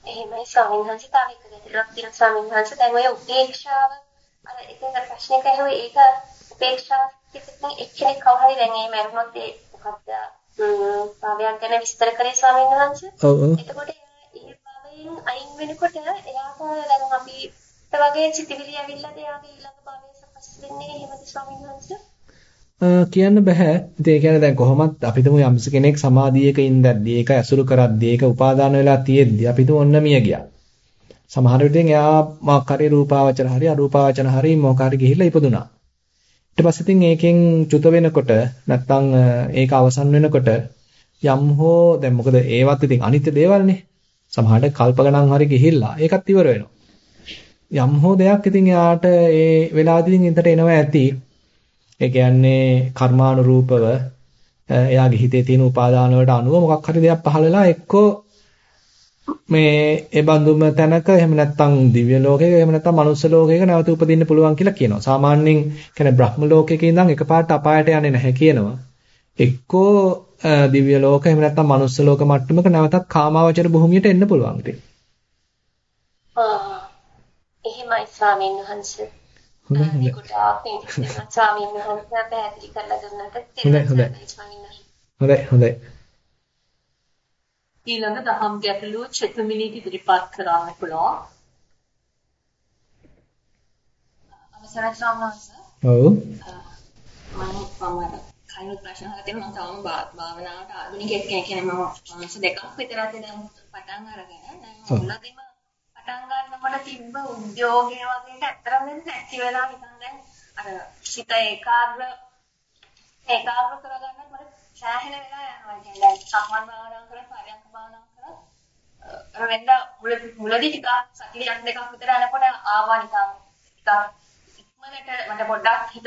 එහෙමයි ස්වාමීන් වහන්සේ තව එක ගැටලුවක් තියෙනවා ස්වාමීන් වහන්සේ දැන් ඔය උපේක්ෂාව අර එකෙන් ප්‍රශ්නයක් ඇහුවේ ඒක උපේක්ෂාව කිසිම එක්කෙනෙක් කවුරු හරි දැන් මේ මරුණොත් ඒ මොකක්ද භාවයක් ගැන විස්තර කරේ ස්වාමීන් වහන්සේ. ඔව්. එතකොට ඒ භාවයෙන් අයින් වෙනකොට එයාට දැන් අපි වගේ සිතිවිලි ඇවිල්ලාද එයාගේ ඊළඟ භාවය සකස් වෙන්නේ එහෙමද ස්වාමීන් වහන්සේ? කියන්න බෑ. ඉතින් ඒ කියන්නේ දැන් කොහොමත් අපි තුමු යම්ස කෙනෙක් සමාධියක ඉඳද්දී ඒක ඇසුරු කරද්දී ඒක උපාදාන වෙලා තියෙද්දී අපි තුමු ඔන්න මිය ගියා. සමහර විටෙන් එයා මොකක් හරි රූපාවචර හරි අරූපාවචර හරි මොකක් හරි ගිහිල්ලා ඉපදුනා. ඊට පස්සේ ඉතින් ඒකෙන් චුත වෙනකොට නැත්තම් ඒක අවසන් වෙනකොට යම් හෝ දැන් මොකද ඒවත් ඉතින් අනිත්‍ය දේවල්නේ. සමහරට කල්ප ගණන් හරි ගිහිල්ලා ඒකත් ඉවර වෙනවා. යම් හෝ දෙයක් ඉතින් එයාට ඒ වෙලාවදී ඉදට එනවා ඇති. ඒ කියන්නේ කර්මානුරූපව එයාගේ හිතේ තියෙන උපාදාන වලට අනුව මොකක් හරි දෙයක් පහළ වෙලා එක්කෝ මේ ඒ බඳුම තැනක එහෙම නැත්නම් දිව්‍ය ලෝකයක එහෙම නැත්නම් මනුස්ස ලෝකයක නැවත උපදින්න පුළුවන් කියලා කියනවා. සාමාන්‍යයෙන් කියන්නේ බ්‍රහ්ම ලෝකයක ඉඳන් එකපාරට අපායට යන්නේ නැහැ කියනවා. එක්කෝ දිව්‍ය ලෝක එහෙම නැත්නම් මනුස්ස ලෝක මට්ටමක නැවතත් කාමාවචර භූමියට එන්න පුළුවන් ඉතින්. එහෙමයි ස්වාමීන් වහන්සේ. හොඳයි හොඳයි. හොඳයි. ඊළඟ දහම් ගැටලුව චෙතුමිනිට ඉදිරිපත් කරන්න පුළුවන්. අවසරයි ස්වාමීන් ඔව්. මම මම කයින් ප්‍රශ්න අහලා තියෙනවා මම තවම භාවනාවට ආධුනිකයෙක් කියන්නේ මම මාස දෙකක් විතර දැන් පටන් අරගෙන දැන් මුලදීම පටන් ගන්නකොට තිබ්බ උද්‍යෝගය වගේ ඇත්තටම නැති වෙලා නිකන් දැන් අර සිත ඒකාග්‍ර ඒකාග්‍ර කරගන්නත් මට සෑහෙන වෙලා යනවා. කියන්නේ දැන් සම්මන් භාවනා කරලා පරයන්ක භාවනා කරලා අර වෙන්න මුලදී ටිකක් සතියක් දෙකක් විතර යනකොට ආවා නිකන්. ටිකක් ඉක්මනට මට පොඩ්ඩක් හිත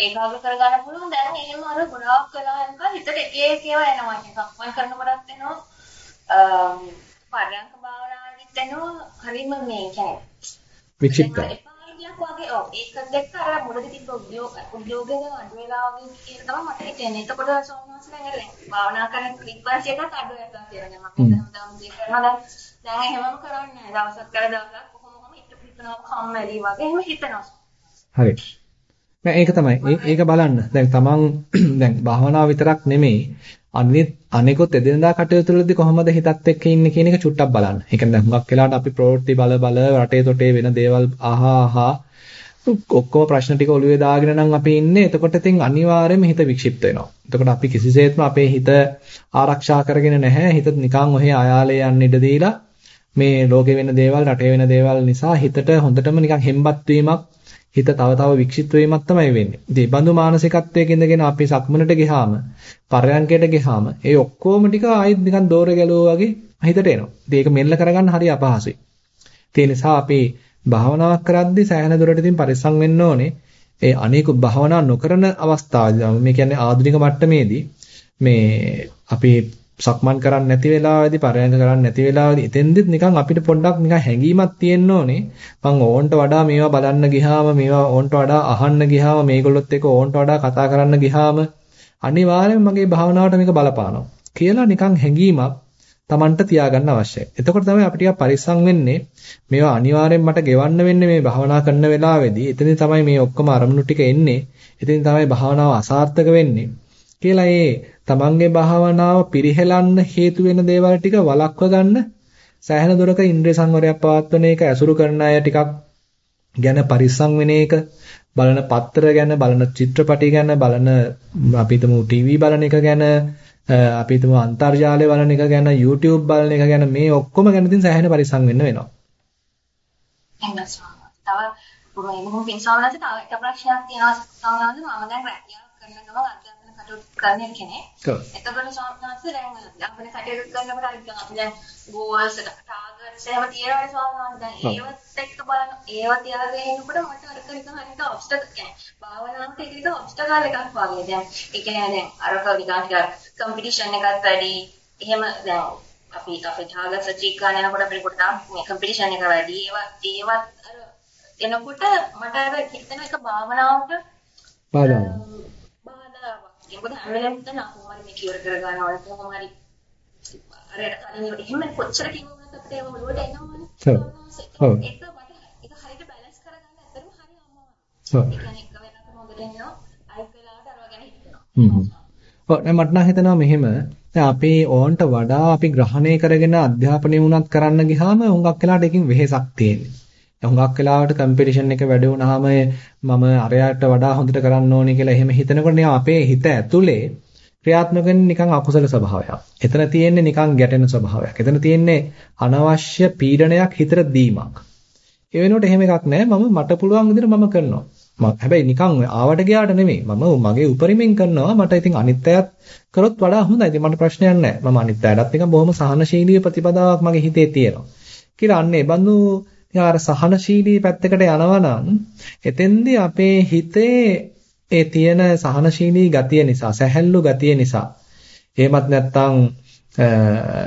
ඒකාග්‍ර කරගන්න පුළුවන්. දැන් එහෙම අර ගොඩාක් වෙලා යනකම් හිතට එක එක ඒවා එනවා. නිකන් මම කරනකොටත් එනවා පරයන්ක භාවනාවෙත් එනවා හරිම මේ කියන්නේ විචිත්තයි විදියක් වගේ ඔව් ඒක දෙක අර මුලදී තිබ්බ උද්‍යෝග උද්‍යෝගයක අඩු වෙලා වගේ කියන තමයි මට හිතෙන්නේ. එතකොට සෝමනස් දැන් භාවනා කරන ෆ්‍රීකවන්සි එකත් අඩු වෙනවා කියලා. මම හැමදාම දෙයක් කරනවා දැන් දැන් එහෙමම කරන්නේ නැහැ. දවසක් කර දවසක් කොහොම කොහොම ඉට පිටනවා කම්මැලි වගේ එහෙම හිතනවා. හරි. දැන් ඒක තමයි. ඒක බලන්න. දැන් තමන් දැන් භාවනාව විතරක් නෙමෙයි අනිත් අනිකොත් එදිනදා කටයුතු වලදී කොහොමද හිතත් එක්ක ඉන්නේ කියන එක චුට්ටක් බලන්න. ඒ කියන්නේ හුඟක් වෙලාවට අපි ප්‍රවෘත්ති බල බල රටේ තොටේ වෙන දේවල් අහා අහා ඔක්කොම ප්‍රශ්න ටික ඔළුවේ දාගෙන නම් අපි ඉන්නේ. එතකොට ඉතින් අනිවාර්යයෙන්ම හිත වික්ෂිප්ත වෙනවා. එතකොට අපි කිසිසේත්ම අපේ හිත ආරක්ෂා කරගෙන නැහැ. හිත නිකන් ඔහේ අයාලේ යන්න ඉඩ දීලා මේ ලෝකේ වෙන දේවල් රටේ වෙන දේවල් නිසා හිතට හොඳටම නිකන් හෙම්බත් වීමක් හිත තව තව වික්ෂිප්ත වීමක් තමයි වෙන්නේ. ඉතින් බඳු මානසිකත්වයක ඉඳගෙන අපි සක්මනට ගියාම, පරයන්කයට ගියාම, ඒ ඔක්කොම ටික ආයෙත් නිකන් දෝර ගැලුවා වගේ හිතට එනවා. ඉතින් ඒක මෙල්ල කරගන්න හරි අපහසුයි. ඒ නිසා අපි භාවනාවක් කරද්දී සෑහෙන දුරට ඉතින් පරිස්සම් වෙන්න ඕනේ. ඒ අනේක භාවනා නොකරන අවස්ථාවේදී මේ කියන්නේ ආධුනික මට්ටමේදී මේ අපි සක්මන් කරන්නේ නැති වෙලාවේදී පරයන්ක කරන්නේ නැති වෙලාවේදී එතෙන්දිත් නිකන් අපිට පොඩ්ඩක් නිකන් හැඟීමක් තියෙන්න ඕනේ. මං ඕන්ට වඩා මේවා බලන්න ගියාම මේවා ඕන්ට වඩා අහන්න ගියාම මේගොල්ලොත් එක්ක ඕන්ට වඩා කතා කරන්න ගියාම අනිවාර්යයෙන්ම මගේ භාවනාවට මේක බලපානවා. කියලා නිකන් හැඟීමක් Tamanට තියාගන්න අවශ්‍යයි. එතකොට තමයි අපි ටිකක් පරිස්සම් වෙන්නේ මේවා අනිවාර්යෙන් මට ගෙවන්න වෙන්නේ මේ භාවනා කරන වෙලාවේදී. එතනින් තමයි මේ ඔක්කොම අරමුණු ටික එන්නේ. එතනින් තමයි භාවනාව අසාර්ථක වෙන්නේ. කියලා ඒ තමන්ගේ භාවනාව පිරිහෙලන්න හේතු වෙන දේවල් ටික වළක්ව ගන්න සෑහෙන දුරක ඉන්ද්‍රිය සංවරයක් පවත්වන එක ඇසුරු කරන අය ටිකක් ගැන පරිස්සම් වෙන එක බලන පත්‍ර ගැන බලන චිත්‍රපටි ගැන බලන අපි හිතමු ටීවී බලන එක ගැන අපි හිතමු අන්තර්ජාලය බලන එක ගැන YouTube බලන එක ගැන මේ ඔක්කොම ගැන ඉතින් සෑහෙන පරිස්සම් වෙන්න වෙනවා. එහෙනම් තව මොහොම පින්සවලට තව එක ප්‍රශ්නයක් තියෙනවා සමහරවිට මම දැන් රැකියාව කරන ගමන් අධ්‍යාපන කටයුතු කරන කෙනෙක්. එතකොට සමහරවිට දැන් අපේ කටයුතු කරනකොට අපි දැන් ගෝල්ස් ටාගට්ස් එහෙම තියෙනවානේ සමහරවිට දැන් ඒවත් එක්ක බලන ඒවා තියාගෙන ඉන්නකොට මට අර නිකන් හරියට ඔබ්ස්ටකල් කියන්නේ භාවනාවට ඒක නිකන් ඔබ්ස්ටකල් එකක් වගේ. දැන් ඒ කියන්නේ දැන් අරක නිකන් ටිකක් කම්පිටිෂන් එකක් වැඩි. එහෙම දැන් අපි අපේ ටාගට්ස් අචීව් කරන්න යනකොට අපිට පොඩ්ඩක් මේ කම්පිටිෂන් එක වැඩි. ඒවා ඒවත් අර එනකොට මට අර හිතෙන එක භාවනාවට බාධාවක්. මොකද වෙලේම හිතන කොහොමද මේ කිවර කරගන්න ඕන කොහොම හරි අරයට කලින් එහෙම කොච්චර කිව්වොත් අපිට ඒව ඔළුවට එනවනේ. ඔව්. ඒක ඒක හරියට බැලන්ස් කරගන්න ඇත්තටම හරි අමාරුයි. ඔව්. ඒ කියන්නේ එක වෙලාවක හොඳට එනවා අනිත් වෙලාවට අරව ගැන හිතනවා. හ්ම්. ඔව් දැන් මට නම් හිතෙනවා මෙහෙම දැන් අපි ඕන්ට වඩා අපි ග්‍රහණය කරගෙන අධ්‍යාපනය වුණත් කරන්න ගියාම හුඟක් වෙලාවට එකකින් වෙහෙසක් තියෙන්නේ. හුඟක් වෙලාවට කම්පිටිෂන් එක වැඩි වුණාම මම අරයට වඩා හොඳට කරන්න ඕනේ කියලා එහෙම හිතනකොට අපේ හිත ඇතුලේ ක්‍රියාත්මක වෙන්නේ නිකන් අකුසල ස්වභාවයක්. එතන තියෙන්නේ නිකන් ගැටෙන ස්වභාවයක්. එතන තියෙන්නේ අනවශ්‍ය පීඩනයක් හිතට දීමක්. ඒ වෙනුවට එහෙම එකක් නැහැ. මම මට පුළුවන් විදිහට මම කරනවා. හැබැයි නිකන් ආවට ගියාට නෙමෙයි. මම මගේ උපරිමෙන් කරනවා. මට ඉතින් අනිත් අයත් කරොත් වඩා හොඳයි. ඉතින් මට ප්‍රශ්නයක් නැහැ. මම අනිත් අයටත් නිකන් බොහොම සහනශීලී ප්‍රතිපදාවක් මගේ හිතේ තියෙනවා. කියලා අන්නේ බඳු යාර සහනශීලී පැත්තකට යනවා නම් එතෙන්දී අපේ හිතේ ඒ තියෙන සහනශීලී ගතිය නිසා සැහැල්ලු ගතිය නිසා එහෙමත් නැත්නම්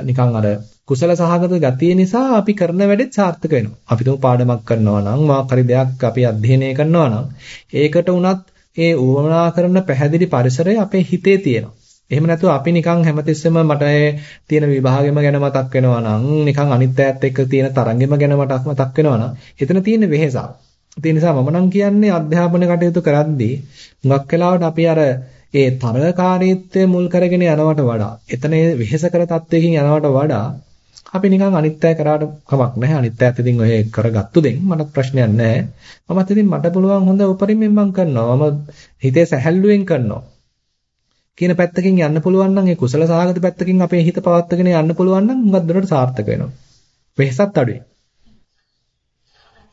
නිකන් අර කුසල සහගත ගතිය නිසා අපි කරන වැඩෙත් සාර්ථක වෙනවා. අපි තුමු පාඩමක් කරනවා නම් මොකක් හරි දෙයක් අපි අධ්‍යයනය කරනවා නම් ඒකට උනත් ඒ උවමනා කරන පැහැදිලි පරිසරය අපේ හිතේ තියෙනවා. එහෙම නැතුව අපි නිකන් හැමතිස්සෙම මට තියෙන විභාගෙම ගැන මතක් වෙනවා නම් නිකන් අනිත් ඈත් එක්ක තියෙන තරංගෙම ගැන මට මතක් වෙනවා නම් එතන තියෙන වෙහෙසක්. ඒ නිසා මම නම් කියන්නේ අධ්‍යාපන කටයුතු කරද්දී හුඟක් වෙලාවට අපි අර ඒ තරගකාරීත්වය මුල් කරගෙන යනවට වඩා එතන වෙහෙස කර තත්වයකින් යනවට වඩා අපි නිකන් අනිත්‍ය කරාට කමක් නැහැ. අනිත්‍යත් ඉතින් ඔය කරගත්තු දෙන් මට ප්‍රශ්නයක් නැහැ. මමත් ඉතින් මට පුළුවන් හොඳ උපරිමයෙන් මම කරනවා. මම හිතේ සැහැල්ලුවෙන් කරනවා. කියන පැත්තකින් යන්න පුළුවන් නම් ඒ කුසල සහගත පැත්තකින් අපේ හිත පවත්වාගෙන යන්න පුළුවන් නම් හුඟක් දුරට සාර්ථක වෙනවා වෙහසත් අඩුයි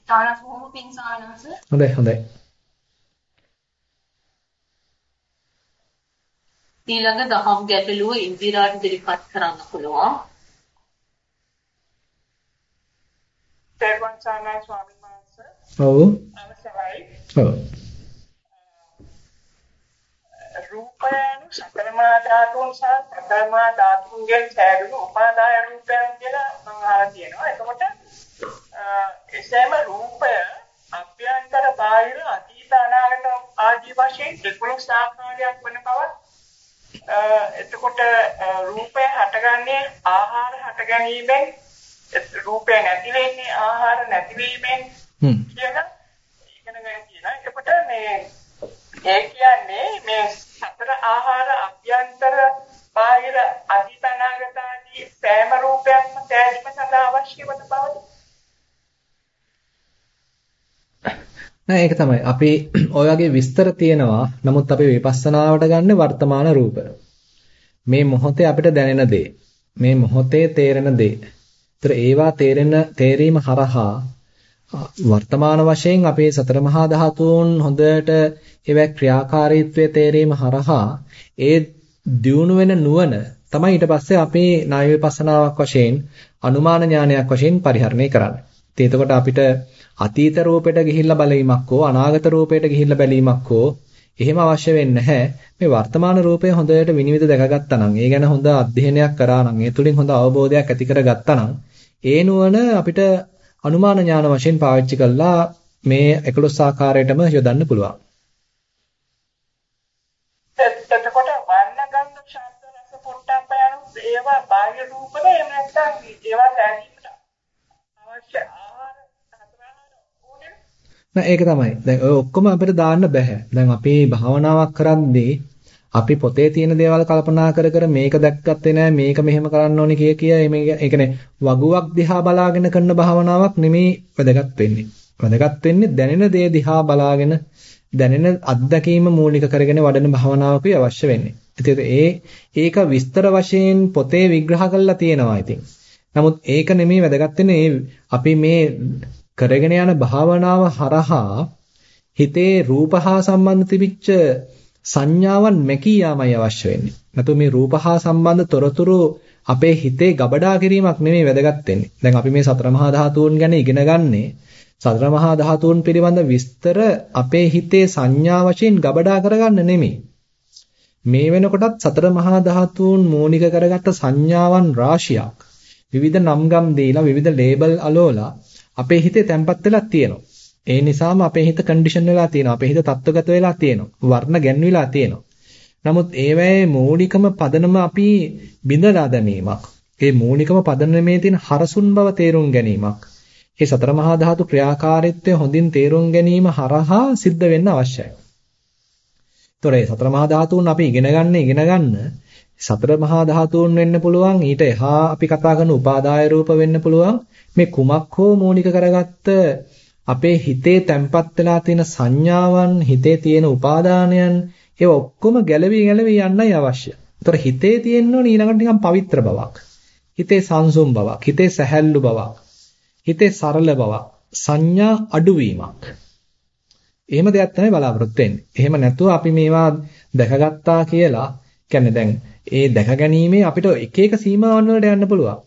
තානස් බොහොම පිං සානස. හොඳයි හොඳයි. ඊළඟ දහම් ගැටලුව ඉන්දිරාට ඉදිරිපත් කරන්න පුළුවන්. තේරුවන් සානයි ස්වාමීන් වහන්සේ. ඔව්. අවසරයි. ඔව්. රූපයන් සතරමා ධාතුන් සහ සතරමා ධාතුන්ගෙන් සෑදුණු උපාදාය රූපයන් කියලා මම අහලා තියෙනවා. එතකොට එසේම රූපය අභ්‍යන්තර බාහිර අතීත අනාගත ආදී වශයෙන් 11 ආකාරයක් වෙන බව එතකොට රූපය හටගන්නේ ආහාර හට ගැනීමෙන් රූපය නැති වෙන්නේ ආහාර නැති වීමෙන් කියලා ඉගෙන ගන්න කියනවා. එතකොට මේ ඒ කියන්නේ මේ සතර ආහාර අභ්‍යන්තර බාහිර අතීත අනාගත ආදී සෑම රූපයක්ම සෑදීම සඳහා අවශ්‍ය වන බවද නෑ ඒක තමයි. අපි ඔය වගේ විස්තර තියෙනවා. නමුත් අපි විපස්සනාවට ගන්න වර්තමාන රූප. මේ මොහොතේ අපිට දැනෙන දේ. මේ මොහොතේ තේරෙන දේ. ඒතර ඒවා තේරෙන තේරීම හරහා වර්තමාන වශයෙන් අපේ සතර මහා ධාතුන් හොඳට ඒවා ක්‍රියාකාරීත්වයේ තේරීම හරහා ඒ දියුණු වෙන නුවණ තමයි ඊට පස්සේ අපේ ණය විපස්සනාවක් වශයෙන් අනුමාන ඥානයක් වශයෙන් පරිහරණය කරන්නේ. ඉතින් එතකොට අපිට අතීත රූපයට ගිහිල්ලා බලීමක් හෝ අනාගත රූපයට ගිහිල්ලා බැලීමක් හෝ එහෙම අවශ්‍ය වෙන්නේ නැහැ. මේ වර්තමාන රූපය හොඳට විනිවිද දැකගත්තා නම්, ඒ ගැන හොඳ අධ්‍යයනයක් කරා නම්, ඒ තුලින් හොඳ අවබෝධයක් ඇති කරගත්තා නම්, ඒ නුවණ අපිට අනුමාන ඥාන වශයෙන් පාවිච්චි කළා මේ 11 ආකාරයටම යොදන්න පුළුවන්. එතකොට වර්ණ ගන්ධ ශබ්ද රස පොට්ටබ්බ යන ඒවා බාහිර රූපද එහෙම නැත්නම් ඒවා දැනීමට අවශ්‍ය ආහාර නෑ ඒක තමයි. දැන් ඔය ඔක්කොම අපිට දාන්න බෑ. දැන් අපි භාවනාවක් කරද්දී අපි පොතේ තියෙන දේවල් කල්පනා කර කර මේක දැක්කත්තේ නෑ මේක මෙහෙම කරන්න ඕනේ කිය කිය මේ ඒ කියන්නේ වගුවක් දිහා බලාගෙන කරන භාවනාවක් නෙමෙයි වැදගත් වෙන්නේ. වැදගත් වෙන්නේ දැනෙන දේ දිහා බලාගෙන දැනෙන අත්දැකීම මූලික කරගෙන වඩන භාවනාවකුයි අවශ්‍ය වෙන්නේ. ඉතින් ඒ ඒක විස්තර වශයෙන් පොතේ විග්‍රහ කරලා තියෙනවා ඉතින්. නමුත් ඒක නෙමෙයි වැදගත් වෙන්නේ අපි මේ කරගෙන යන භාවනාව හරහා හිතේ රූප හා සම්බන්ධ තිබිච්ච සංඥාවන් මැකී යාමයි අවශ්‍ය වෙන්නේ. නැතු මේ රූප හා සම්බන්ධ තොරතුරු අපේ හිතේ ගබඩා කිරීමක් නෙමෙයි වැදගත් වෙන්නේ. දැන් අපි මේ සතර මහා ධාතුන් ගැන ඉගෙන ගන්නේ සතර මහා ධාතුන් පිළිබඳ විස්තර අපේ හිතේ සංඥා වශයෙන් ගබඩා කරගන්න නෙමෙයි. මේ වෙනකොටත් සතර මහා ධාතුන් මූලික කරගත්ත සංඥාවන් රාශියක් විවිධ නම්ගම් දීලා විවිධ ලේබල් අලෝලා අපේ හිතේ තැම්පත් වෙලා තියෙනවා. ඒ නිසාම අපේ හිත කන්ඩිෂන් වෙලා තියෙනවා. අපේ හිත තත්ත්වගත වෙලා තියෙනවා. වර්ණ ගැන්විලා තියෙනවා. නමුත් ඒවැයේ මූලිකම පදනම අපි බිඳලා දැමීමක්. ඒ මූලිකම පදනමේ තියෙන හරසුන් බව තේරුම් ගැනීමක්. මේ සතර මහා ධාතු ක්‍රියාකාරීත්වය හොඳින් තේරුම් ගැනීම හරහා සිද්ධ වෙන්න අවශ්‍යයි. ඒතොර මේ සතර මහා ධාතුන් අපි ඉගෙන ගන්න ඉගෙන ගන්න සතර මහා ධාතුන් වෙන්න පුළුවන් ඊට එහා අපි කතා කරන උපාදාය රූප වෙන්න පුළුවන් මේ කුමක් හෝ මූලික කරගත්ත අපේ හිතේ තැම්පත් වෙලා තියෙන සංඥාවන් හිතේ තියෙන උපාදානයන් ඒ ඔක්කොම ගැලවි ගැලවි යන්නයි අවශ්‍ය. ඒතර හිතේ තියෙන්න ඕන ඊළඟට නිකන් පවිත්‍ර බවක්. හිතේ සංසුම් බවක්, හිතේ සැහැල්ලු බවක්, හිතේ සරල බවක්, සංඥා අඩුවීමක්. එහෙම දෙයක් තමයි බලාපොරොත්තු වෙන්නේ. එහෙම නැතුව අපි මේවා දැකගත්තා කියලා කියන්නේ දැන් ඒ දැක ගැනීමේ අපිට එක එක සීමාවන් වලට යන්න පුළුවන්.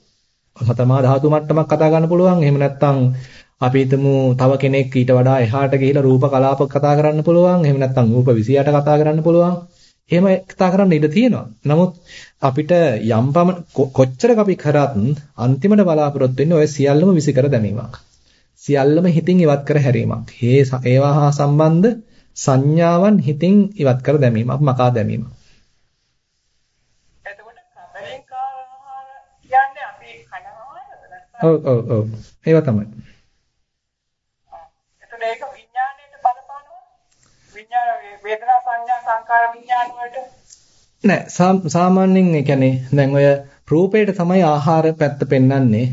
සතමා ධාතු මට්ටමක් කතා ගන්න පුළුවන්. එහෙම නැත්නම් අපි හිතමු තව කෙනෙක් ඊට වඩා එහාට ගිහිලා රූප කලාප කතා කරන්න පුළුවන්. එහෙම නැත්නම් රූප 28 කතා කරන්න පුළුවන්. එහෙම කතා කරන්න ඉඩ තියෙනවා. නමුත් අපිට යම් පමණ කොච්චරක අපි කරත් අන්තිමට බලාපොරොත්තු වෙන්නේ ඔය සියල්ලම විසිකර දැමීමක්. සියල්ලම හිතින් ඉවත් කර හැරීමක්. හේ ඒවා හා සම්බන්ධ සංඥාවන් හිතින් ඉවත් කර දැමීමක්, මකා දැමීමක්. ඔව් ඔව් ඔව්. ඒවා තමයි. එතකොට ඒක විඥාණයට බලපානවා. විඥාන වේදනා සංඥා සංකාර විඥාන වලට? නෑ සාමාන්‍යයෙන් ඒ කියන්නේ දැන් ඔය රූපේට තමයි ආහාර පැත්ත පෙන්වන්නේ.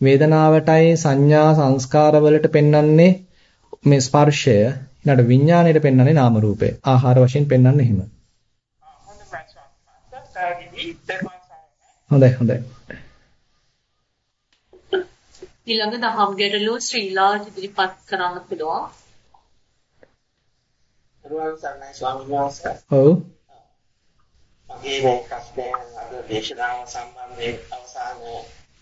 වේදනාවටයි සංඥා සංස්කාර වලට පෙන්වන්නේ මේ ස්පර්ශය. ඊළඟ විඥාණයට පෙන්වන්නේ නාම රූපය. ආහාර වශයෙන් පෙන්වන්නේ එහෙම. හොඳයි හොඳයි. ඊළඟ දහම් ගැටලුව ශ්‍රීලා ඉදිරිපත් කරන්න පුළුවන්. සර්ණයි ස්වාමීන් වහන්සේ. ඔව්. මගේ මේ ප්‍රශ්නය අද දේශනාව සම්බන්ධයෙන් අවසාන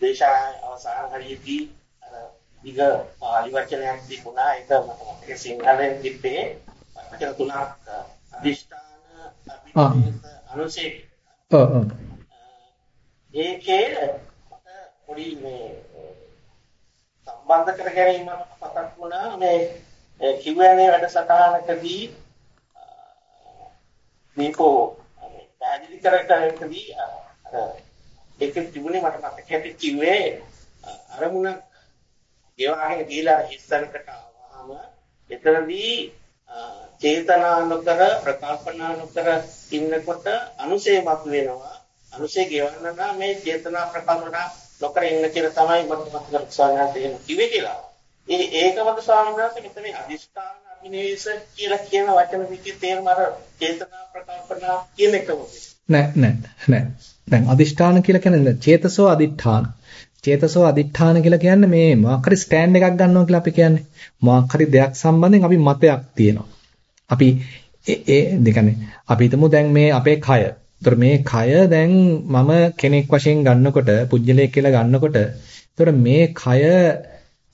දේශනා අවසාන හරියදී අර විග පාලි වචනයක් තිබුණා ඒක මතක සිංහලෙන් තිබ්බේ වචන තුනක් අදිෂ්ඨාන අනුසේ ඔව් ඔව්. ඒකේ පොඩි මේ සම්බන්ධ කර ගැනීමක් මතක් වුණා මේ Q&A වැඩසටහනකදී දීපෝ පැහැදිලි කර කරකදී අර ඒක තිබුණේ මට මතක ඇති කිව්වේ අරමුණ ගෙවාගෙන ගිහලා හිස්සනකට ආවම එතනදී චේතනා නොකර ප්‍රකල්පනා නොකර ඉන්නකොට අනුසේමක් වෙනවා අනුසේ ගෙවන්න නම් මේ චේතනා ප්‍රකල්පනා නොකර ඉන්න කියලා තමයි මට මතක ස්වාමීන් කිව්වේ කියලා. ඒ ඒකමද ස්වාමීන් වහන්සේ මෙතන අදිෂ්ඨාන අභිනේෂ කියලා කියන වචන දෙකේ තේරුම අර චේතනා ප්‍රකල්පනා කියන එකම. නෑ නෑ නෑ. දැන් අදිෂ්ඨාන කියලා කියන්නේ චේතසෝ අදිඨාන. චේතසෝ අදිඨාන කියලා කියන්නේ මේ මොකක් හරි ස්ටෑන්ඩ් එකක් ගන්නවා කියලා අපි කියන්නේ. මොකක් හරි දෙයක් සම්බන්ධයෙන් අපි මතයක් තියෙනවා. අපි ඒ ඒ දෙකනේ අපි හිතමු දැන් මේ අපේ කය. ඒතර මේ කය දැන් මම කෙනෙක් වශයෙන් ගන්නකොට පුජ්‍යලයක් කියලා ගන්නකොට ඒතර මේ කය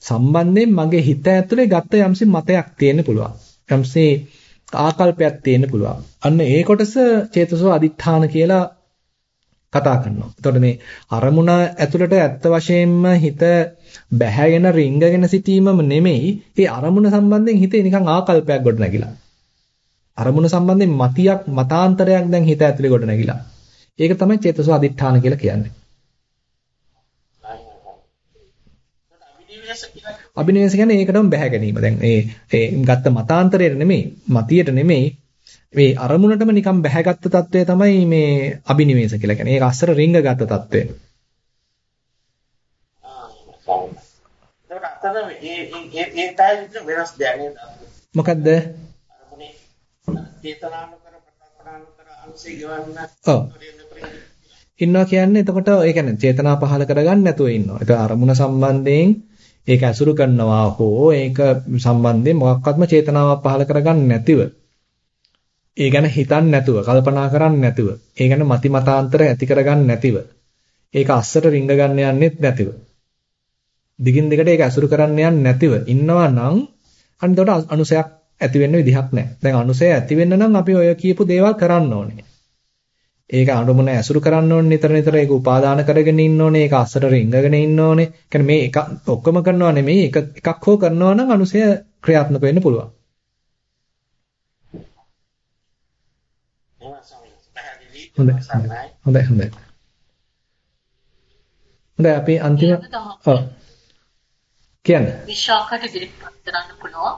සම්බන්ධයෙන් මගේ හිත ඇතුලේ ගත්ත යම්සි මතයක් තියෙන්න පුළුවන්. යම්සි ආකල්පයක් තියෙන්න පුළුවන්. අන්න ඒ කොටස චේතසෝ අදිඨාන කියලා කතා කරනවා. එතකොට මේ අරමුණ ඇතුළට ඇත්ත වශයෙන්ම හිත බැහැගෙන රිංගගෙන සිටීමම නෙමෙයි, ඒ අරමුණ සම්බන්ධයෙන් හිතේ නිකන් ආකල්පයක් ගොඩනැගිලා. අරමුණ සම්බන්ධයෙන් මතියක් මතාන්තරයක් දැන් හිත ඇතුලේ ගොඩනැගිලා. ඒක තමයි චේතසෝ අදිඨාන කියලා කියන්නේ. අභිනිවේෂ කියන්නේ ඒකටම බැහැ ගැනීම. දැන් ඒ ඒ ගත්ත මතාන්තරයට නෙමෙයි, මතියට නෙමෙයි මේ අරමුණටම නිකන් බැහැගත්ත తත්වය තමයි මේ අභිනිවේෂ කියලා කියන්නේ. ඒක අස්සර රිංග ගත්ත తත්වය. මොකද්ද? අරමුණේ චේතනාන කර ප්‍රකල්පනාන කර අනුසය ගෙවන්න ඔව්. ඉන්නවා කියන්නේ එතකොට ඒ කියන්නේ චේතනා පහල කරගන්න නැතුව ඉන්නවා. ඒක අරමුණ සම්බන්ධයෙන් ඒක ඇසුරු කරනවා හෝ ඒක සම්බන්ධයෙන් මොකක්වත්ම චේතනාවක් පහල කරගන්න නැතිව ඒ ගැන හිතන්නේ නැතුව, කල්පනා කරන්නේ නැතුව, ඒ ගැන මති මතාන්තර ඇති කරගන්න නැතිව, ඒක අස්සට රිංග ගන්න යන්නෙත් නැතිව. දිගින් දිගට ඒක ඇසුරු කරන්න යන්නේ නැතිව ඉන්නවා නම් අන්න එතකොට අනුසයක් ඇති වෙන්න විදිහක් නැහැ. දැන් අනුසය ඇති වෙන්න නම් අපි ඔය කියපු දේවල් කරන්න ඕනේ. ඒක අනුමුණ ඇසුරු කරන්න ඕනේ නිතර නිතර ඒක උපාදාන කරගෙන ඉන්න ඕනේ ඒක අස්සට රිංගගෙන ඉන්න ඕනේ. කියන්නේ මේ එක ඔක්කොම කරනවා නෙමෙයි එක එකක් හෝ කරනවා නම් අනුසය ක්‍රියාත්මක වෙන්න පුළුවන්. හොඳයි හොඳයි. හොඳයි හොඳයි අපි අන්තිම ඔව්. කියන්න. විශාකට ඉදිරිපත් කරන්න පුළුවන්.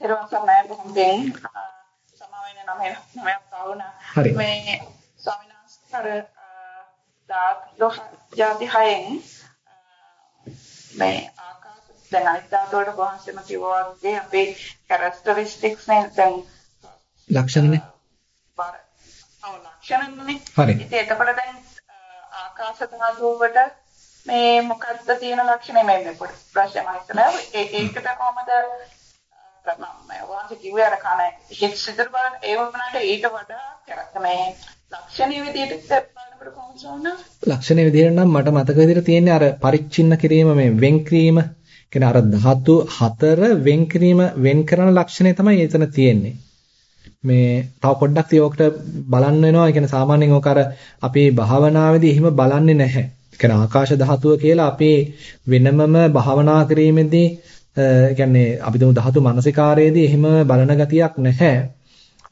පස්සේ මම බොහොමයෙන් සමාවෙන්න නම් නමයක් වුණා. හරි. මේ ස්වාමීන් වහන්සේ දාත් ಜಾති හයෙන් මේ ආකාශ දැන් අනිත් ධාතු වලට වහන්සේම කිව්වා වගේ අපේ කැරක්ටරිස්ටික්ස් නේ දැන් ලක්ෂණනේ බාර. ඔව් ලක්ෂණනේ හරි. ඉතින් එතකොට දැන් ආකාශ ධාතුවට මේ මොකක්ද තියෙන ලක්ෂණය? මේ පොඩි ප්‍රශ්නයක් හිතනවා. ඒ ඒකට කොහමද මම වාසිය කිව්වේ අර කන හිත සිතර බලන ඒ වුණාට ඊට වඩා කරත් මේ ලක්ෂණීය විදිහට බලනකොට කොහොමද සෝනා ලක්ෂණීය විදිහට නම් මට මතක විදිහට තියෙන්නේ අර පරිච්ඡින්න කිරීම මේ වෙන් කිරීම කියන්නේ අර ධාතු හතර වෙන් කිරීම වෙන් කරන ලක්ෂණය තමයි එතන තියෙන්නේ මේ තව පොඩ්ඩක් තියෝකට බලන්න වෙනවා. ඒ කියන්නේ සාමාන්‍යයෙන් ඕක අර අපේ භාවනාවේදී එහෙම බලන්නේ නැහැ. ඒ කියන්නේ ආකාශ ධාතුව කියලා අපි වෙනමම භාවනා කිරීමේදී ඒ කියන්නේ අපි දුමු ධාතු මනසිකාරයේදී එහෙම බලන ගතියක් නැහැ.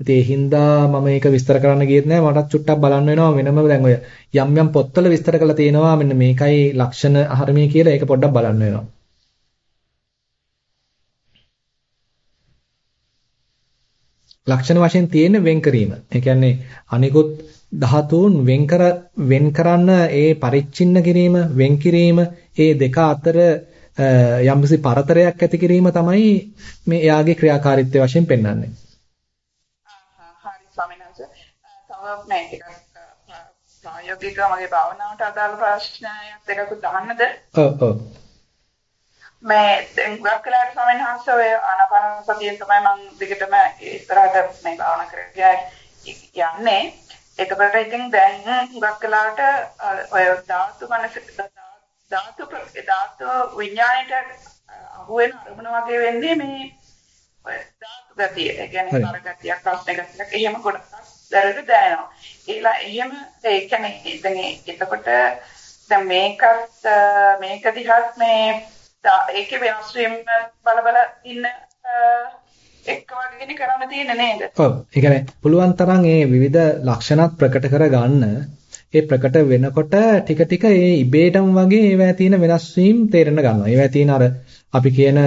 ඉතින් ඒ හින්දා මම ඒක විස්තර කරන්න ගියෙත් නැහැ. මටත් චුට්ටක් බලන්න වෙනවා වෙනම දැන් ඔය යම් යම් පොත්වල විස්තර කරලා තියෙනවා මෙන්න මේකයි ලක්ෂණ අහරමී කියලා ඒක පොඩ්ඩක් බලන්න වෙනවා. ලක්ෂණ වශයෙන් තියෙන වෙන් කිරීම. ඒ කියන්නේ අනිකුත් ධාතුන් වෙන් කර වෙන් කරන්න ඒ පරිච්ඡින්න කිරීම, වෙන් කිරීම, ඒ දෙක අතර යම්කිසි පරතරයක් ඇති කිරීම තමයි මේ එයාගේ ක්‍රියාකාරීත්වය වශයෙන් පෙන්වන්නේ. හරි ස්වාමීන් වහන්සේ. තව නෑ ටිකක් ප්‍රායෝගිකව මගේ භාවනාවට අදාළ ප්‍රශ්නයක් දෙකකුත් අහන්නද? ඔව් ඔව්. මේ ගොඩක් වෙලාවට ස්වාමීන් වහන්සේ ඔය ආනාපාන සතියෙන් තමයි මම දිගටම ඉස්සරහට මේ භාවනා කරගෙන යන්නේ. ඒකකට ඉතින් දැන් ගොඩක් වෙලාවට ඔය ධාතු මනස ධාතු ධාතු විඥාණයට අහු වෙන අරමුණ වගේ වෙන්නේ මේ ධාතු ගතිය. ඒ කියන්නේ තර ගතියක්, ප්‍රශ්න ගතියක් එහෙම ගොඩක් දැරට දැනෙනවා. ඒලා එහෙම ඒ කියන්නේ දැන් එතකොට දැන් මේකත් මේක දිහත් මේ ඒකේ වෙනස් වීම බල බල ඉන්න එක්ක වගේනේ කරන්න තියෙන්නේ නේද? ඔව්. ඒ කියන්නේ පුළුවන් තරම් මේ විවිධ ලක්ෂණත් ප්‍රකට කර ගන්න ඒ ප්‍රකට වෙනකොට ටික ටික ඒ ඉබේටම වගේ ඒවැය තියෙන වෙනස් වීම තේරෙන්න ගන්නවා. ඒවැය තියෙන අර අපි කියන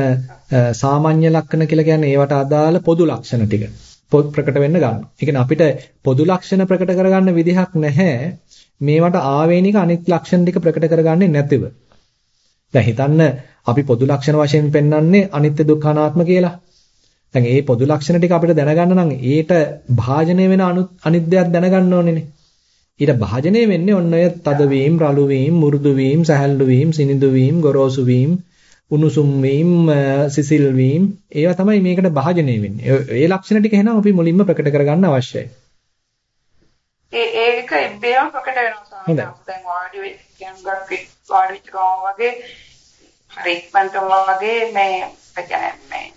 සාමාන්‍ය ලක්ෂණ කියලා කියන්නේ ඒවට අදාළ පොදු ලක්ෂණ ටික ප්‍රකට වෙන්න ගන්නවා. ඒ කියන්නේ අපිට පොදු ලක්ෂණ ප්‍රකට කරගන්න විදිහක් නැහැ. මේවට ආවේනික අනිත් ලක්ෂණ ටික ප්‍රකට කරගන්නේ නැතිව. දැන් හිතන්න අපි පොදු ලක්ෂණ වශයෙන් පෙන්වන්නේ අනිත්‍ය දුක්ඛ අනාත්ම කියලා. දැන් මේ පොදු ලක්ෂණ ටික අපිට දැනගන්න නම් ඊට භාජනය වෙන අනිත් දෙයක් දැනගන්න ඕනේනේ. ඊට භාජනය වෙන්නේ ඔන්න ඔය තද වීම, රළු වීම, මුරුදු වීම, සැහැල්ලු වීම, සිනිඳු වීම, ගොරෝසු වීම, උණුසුම් වීම, සිසිල් වීම ඒවා තමයි මේකට භාජනය වෙන්නේ. ඒ ලක්ෂණ ටික එහෙනම් අපි මුලින්ම ප්‍රකට කරගන්න අවශ්‍යයි. ඒ ඒක ඉබේම ප්‍රකට වෙනවා සාමාන්‍යයෙන්. දැන් වාඩි වෙච්ච කෙනෙක් වාඩි වෙච්ච ගමන් වගේ හරි ඉක්මනටම වගේ මේ මේ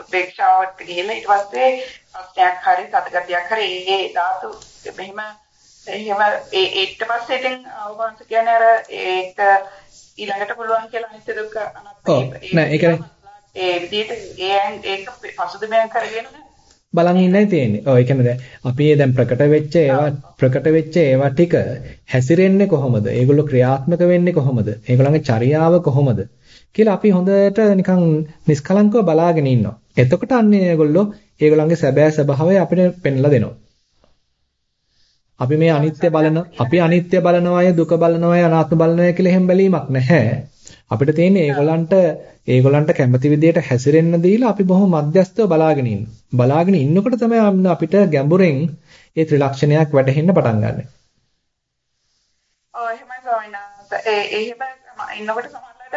උපේක්ෂාවට ගිහිල්ලා ඊට පස්සේ ප්‍රශ්නයක් හරි සතගතියක් හරි ඒ ධාතු මෙහෙම එහෙම ඒ ඊට පස්සේ ඉතින් අවබෝධ කියන්නේ අර ඒක ඊළඟට පුළුවන් කියලා අනිත් දුක්ඛ අනාත්ම ඔව් නෑ ඒක ඒ විදිහට ඒ ඒක පසුබිමෙන් කරගෙන බලන් ඉන්නයි තියෙන්නේ. ඔව් ඒ කියන්නේ දැන් අපි දැන් ප්‍රකට වෙච්ච ඒවා ප්‍රකට වෙච්ච ඒවා ටික හැසිරෙන්නේ කොහොමද? ඒගොල්ලෝ ක්‍රියාත්මක වෙන්නේ කොහොමද? ඒගොල්ලන්ගේ චර්යාව කොහොමද? කියලා අපි හොඳට නිකන් නිස්කලංකව බලාගෙන ඉන්නවා. එතකොට අන්නේ ඒගොල්ලෝ ඒගොල්ලන්ගේ සැබෑ ස්වභාවය අපිට පෙන්ලා දෙනවා. අපි මේ අනිත්‍ය බලන අපි අනිත්‍ය බලනවාය දුක බලනවාය අනාත්ම බලනවාය කියලා එහෙම බැලීමක් නැහැ. අපිට තියෙන්නේ ඒගොල්ලන්ට ඒගොල්ලන්ට කැමති විදියට හැසිරෙන්න දීලා අපි බොහොම මධ්‍යස්තව බලාගෙන ඉන්න. බලාගෙන ඉන්නකොට තමයි අපිට ගැඹුරෙන් ඒ ත්‍රිලක්ෂණයක් වැටහෙන්න පටන් ගන්න. ඔව් එහෙමයි ස්වාමීන් වහන්සේ. ඒ එහෙම ඉන්නකොට සමහරවිට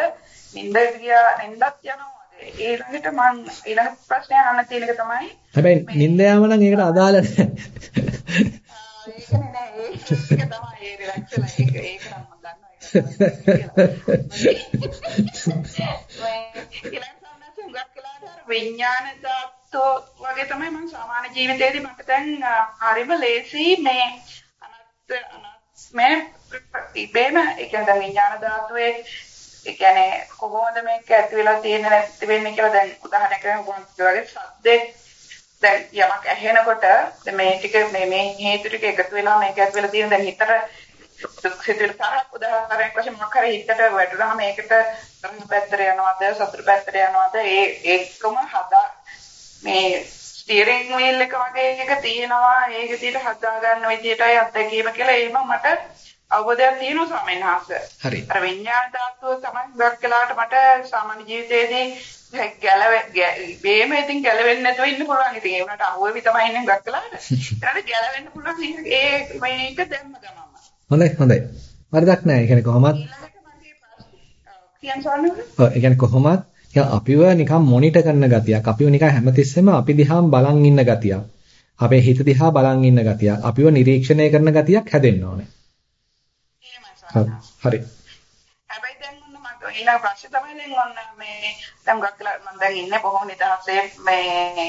නිින්ද ගියා නිින්දත් යනවා. ඊළඟට මම ඊළඟ ප්‍රශ්නය අහන්න තියෙන එක තමයි හැබැයි නිින්ද යාම නම් ඒකට අදාළ නැහැ. ඒකනේ නෑ ඒක තමයි ඒ වෙලා ඒක ඒක නම් මම දන්නවා ඒක. විඥාන ධාතු වගේ තමයි මම සාමාන්‍ය ජීවිතේදී මට දැන් හරිම ලේසි මේ අනත් අනත් මේ ඉබේම ඒ කියන්නේ විඥාන ධාතුවේ ඒ කියන්නේ කොහොමද මේක ඇති වෙලා තියෙන්නේ නැති වෙන්නේ කියලා දැන් උදාහරණයක් වගේ සද්දේ දැන් යමක් ඇහෙනකොට මේ ටික මේ මේ හේතු ටික එකතු වෙලා මේක ඇති වෙලා තියෙන දැන් හිතට සිතුවිලි තරක් උදාහරණයක් වශයෙන් මොකක් හරි හිතට වැටුනහම ඒකට තරහ පැත්තට යනවාද සතුට පැත්තට යනවාද? ඒ ඒකම හදා මේ ස්ටියරින් වීල් එක වගේ එක තියෙනවා. ඒක විදිහට හදා ගන්න විදිහටයි අත්දැකීම කියලා එහෙම මට අවබෝධයක් තියෙනවා ස්වාමීන් වහන්සේ. හරි. අර විඤ්ඤාණ ධාතුව තමයි ගොඩක් වෙලාවට මට සාමාන්‍ය ජීවිතයේදී ගැලවෙ බේම ඉතින් ගැලවෙන්නේ නැතුව ඉන්න පුළුවන්. ඉතින් ඒ වුණාට අහුවෙවි තමයි ඉන්නේ ගොඩක් වෙලාවට. ඊට ගැලවෙන්න පුළුවන් ඒ මේක දැම්ම ගමම. හොඳයි හොඳයි. වරදක් නැහැ. ඒ කියන්නේ කොහොමත්? ඔව් ඒ කියන්නේ කොහොමත් අපිව නිකන් මොනිටර් කරන ගතියක් අපිව නිකන් හැමතිස්සෙම අපි දිහාම බලන් ඉන්න ගතියක් අපේ හිත දිහා බලන් ඉන්න ගතියක් අපිව නිරීක්ෂණය කරන ගතියක් හැදෙන්න ඕනේ හරි. හැබැයි දැන් ඔන්න මම ඊළඟ ප්‍රශ්නේ තමයි දැන් ඔන්න මේ දැන් ගොඩක් මම දැන් ඉන්නේ බොහොම නිදහසේ මේ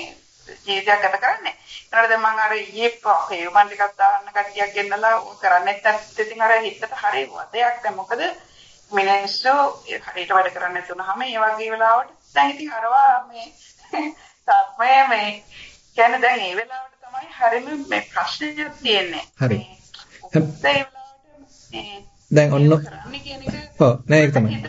ජීවිතයක් ගත කරන්නේ. ඒනට දැන් මම අර ඊයේ හේමන් ටිකක් දාන්න කට්ටියක් ගෙන්නලා කරන්නේ නැත්නම් ඉතින් අර හිතට හරි වදයක් දැන් මොකද මිනිස්සු හරියට වැඩ කරන්නේ නැතුනහම ඒ වගේ වෙලාවට දැන් ඉතින් අරවා මේ තාත්මය මේ කියන්නේ දැන් ඒ වෙලාවට තමයි හරිම මේ ප්‍රශ්නයක් තියෙන්නේ. හරි. ඒ වෙලාවට දැන් ඔන්න ඔව් නෑ ඒක තමයි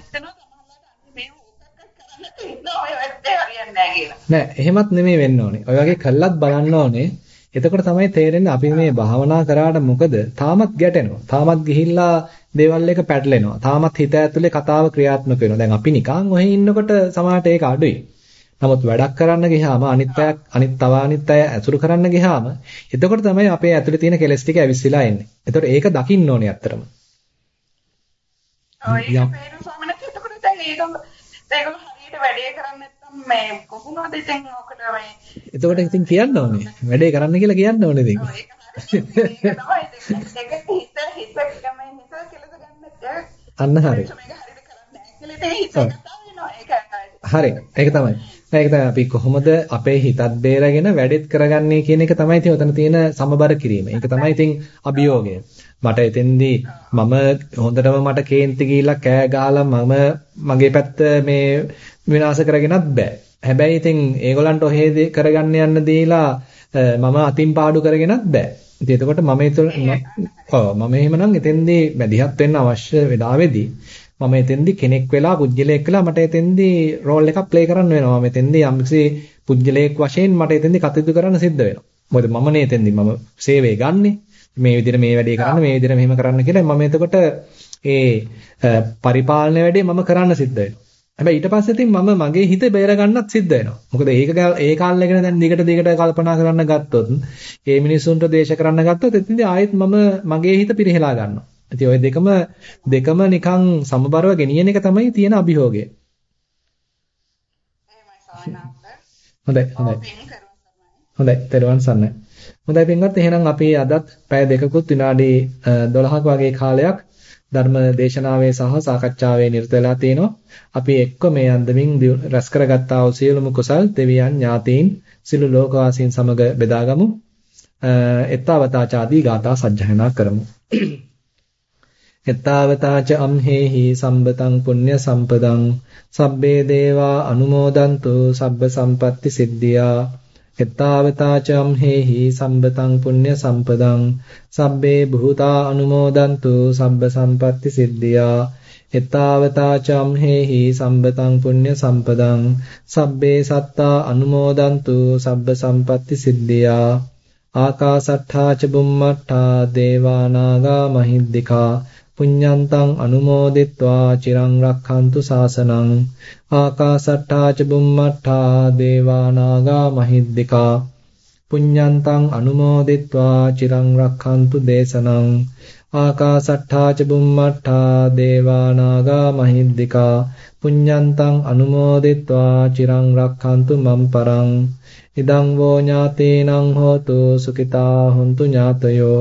නෑ එහෙමත් නෙමෙයි වෙන්න ඕනේ. ඔය වගේ කළත් බලන්න ඕනේ. එතකොට තමයි තේරෙන්නේ අපි මේ භාවනා කරාට මොකද තාමත් ගැටෙනවා. තාමත් ගිහිල්ලා දේවල් එක පැටලෙනවා. තාමත් හිත ඇතුලේ කතාව ක්‍රියාත්මක වෙනවා. දැන් අපි නිකන් ඔහෙ ඉන්නකොට සමහරට ඒක අඩුයි. නමුත් වැඩක් කරන්න ගියාම අනිත් අය අනිත් තව අනිත් අය ඇසුරු කරන්න ගියාම එතකොට තමයි අපේ ඇතුලේ තියෙන කෙලස් ටික ඇවිස්සලා එන්නේ. එතකොට ඒක දකින්න ඕනේ අත්‍තරම. ඔය ඒක පේන ස්වාමීන් එතකොට දැන් ඒක ඒගොල්ලෝ හරියට වැඩේ කරන්නේ නැත්නම් මේ කොහොමද ඉතින් ඔකට මේ එතකොට ඉතින් කියන්න ඕනේ. වැඩේ කරන්න කියලා කියන්න ඕනේ ඉතින්. අන්න හරි. හරි. ඒක තමයි. ඒක තමයි අපි කොහොමද අපේ හිතත් බේරගෙන වැඩෙත් කරගන්නේ කියන එක තමයි ඉතින් උතන තියෙන සමබර කිරීම. ඒක තමයි ඉතින් අභියෝගය. මට එතෙන්දී මම හොඳටම මට කේන්ති ගිහිල්ලා කෑ ගහලා මම මගේ පැත්ත මේ විනාශ කරගෙනත් බෑ. හැබැයි ඉතින් ඒගොල්ලන්ට ඔහේ කරගන්න යන්න දීලා මම අතින් පාඩු කරගෙනත් බෑ. ඉතින් එතකොට මම ඒතර ඔව් මම එහෙමනම් එතෙන්දී මැදිහත් වෙන්න අවශ්‍ය වෙලාවේදී මම එතෙන්දී කෙනෙක් වෙලා පුජ්‍යලයක් වෙලා මට එතෙන්දී රෝල් එකක් ප්ලේ කරන්න වෙනවා. මම එතෙන්දී යම්කිසි පුජ්‍යලයක් වශයෙන් මට එතෙන්දී කටයුතු කරන්න සිද්ධ වෙනවා. මොකද මම නේ එතෙන්දී මම සේවය ගන්නෙ. මේ විදිහට මේ වැඩේ කරන්න මේ විදිහට මෙහෙම කරන්න කියලා මම එතකොට ඒ පරිපාලන වැඩේ මම කරන්න සිද්ධ වෙනවා. හැබැයි ඊට පස්සේ ඉතින් මම මගේ හිත බේර ගන්නත් සිද්ධ වෙනවා. මොකද ඒක ඒ කාලේ ගැන දැන් දිගට දිගට කල්පනා කරන්න ගත්තොත් ඒ මිනිසුන්ට දේශ කරන්න ගත්තොත් එතනදී ආයෙත් මම මගේ හිත පිරිහෙලා ගන්නවා. ඉතින් ওই දෙකම දෙකම නිකන් සමබරව ගෙනියන එක තමයි තියෙන අභියෝගය. හොඳයි හොඳයි. හොඳයි. ත්වන් සන්නයි. හොඳයි පින්වත් එහෙනම් අපි අදත් පැය දෙකකුත් විනාඩි 12ක වගේ කාලයක් ධර්ම දේශනාවේ සහ සාකච්ඡාවේ නිරත වෙලා තිනවා. අපි එක්ක මේ අන්දමින් රැස් කරගත්තා වූ සියලුම කුසල් දෙවියන් ඥාතීන් සිළු ලෝකවාසීන් සමග බෙදාගමු. එත්තාවතාචාදී ගාථා සජ්ජහනා කරමු. එත්තාවතාච අම්හෙහි සම්බතං පුඤ්ඤ සම්පදං සබ්බේ දේවා අනුමෝදන්තු සබ්බ සම්පatti සිද්ධියා එත්තාවතාචම් හේහි සම්බතං පුඤ්ඤ සම්පදං සබ්බේ භූතා අනුමෝදන්තු සබ්බ සම්පatti සිද්ධියා. එත්තාවතාචම් හේහි සම්බතං පුඤ්ඤ සම්පදං සබ්බේ සත්තා අනුමෝදන්තු සබ්බ සම්පatti සිද්ධියා. ආකාසට්ඨා ච බුම්මට්ඨා දේවා නාග මහිද්దికා පුඤ්ඤන්තං අනුමෝදිත්වා චිරං රක්ඛන්තු සාසනං ආකාසට්ටා ච බුම්මට්ටා දේවා නාග මහිද්దికා පුඤ්ඤන්තං අනුමෝදිත්වා චිරං රක්ඛන්තු දේශනං ආකාසට්ටා ච බුම්මට්ටා දේවා නාග මහිද්దికා පුඤ්ඤන්තං අනුමෝදිත්වා චිරං රක්ඛන්තු මම් පරං ඉදං වෝ ඥාතේනං හෝතු සුඛිතා හොන්තු ඥාතයෝ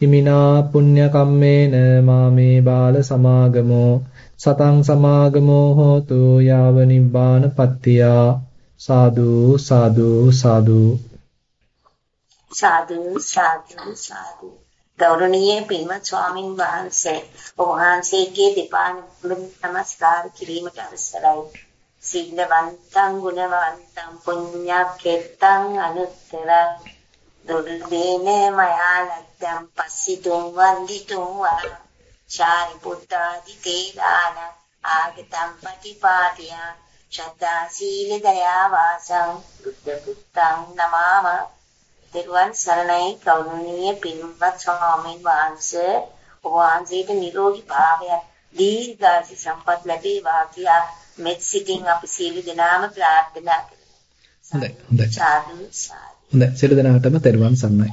ඉමිනා පුඤ්ඤ කම්මේන මාමේ බාල සමාගමෝ සතං සමාගමෝ හෝතු යාව නිබ්බාන පත්තියා සාදු සාදු සාදු. සාදු සාදු සාදු. ගෞරවනීය පින්වත් ස්වාමින් වහන්සේ ඔබ වහන්සේගේ දෙපා නමස්කාර කිරීමට අවසරයි. සිල්වන්තං ගුණවන්තං පුඤ්ඤක්ඛෙත්තං අනුත්තරං. දුර්දේන මයාලත්තං පස්සිතුං වන්දිතුං වා චාරිපුත්තාදි තේදාන ආගතං පටිපාටිය ශ්‍රද්ධා සීල දයා වාසං බුද්ධ පුත්තං නමාම දෙරුවන් සරණයි කෞරුණීය පින්වත් ස්වාමීන් වහන්සේ ඔබ වහන්සේට නිරෝගී භාවය දීර්ඝාසි සම්පත් ලැබේවා කියා මෙත් සිතින් අපි සීල දෙනාම ප්‍රාර්ථනා කරමු. හොඳයි හොඳයි. සාදු සාදු. හොඳයි සියලු දෙනාටම තෙරුවන් සරණයි.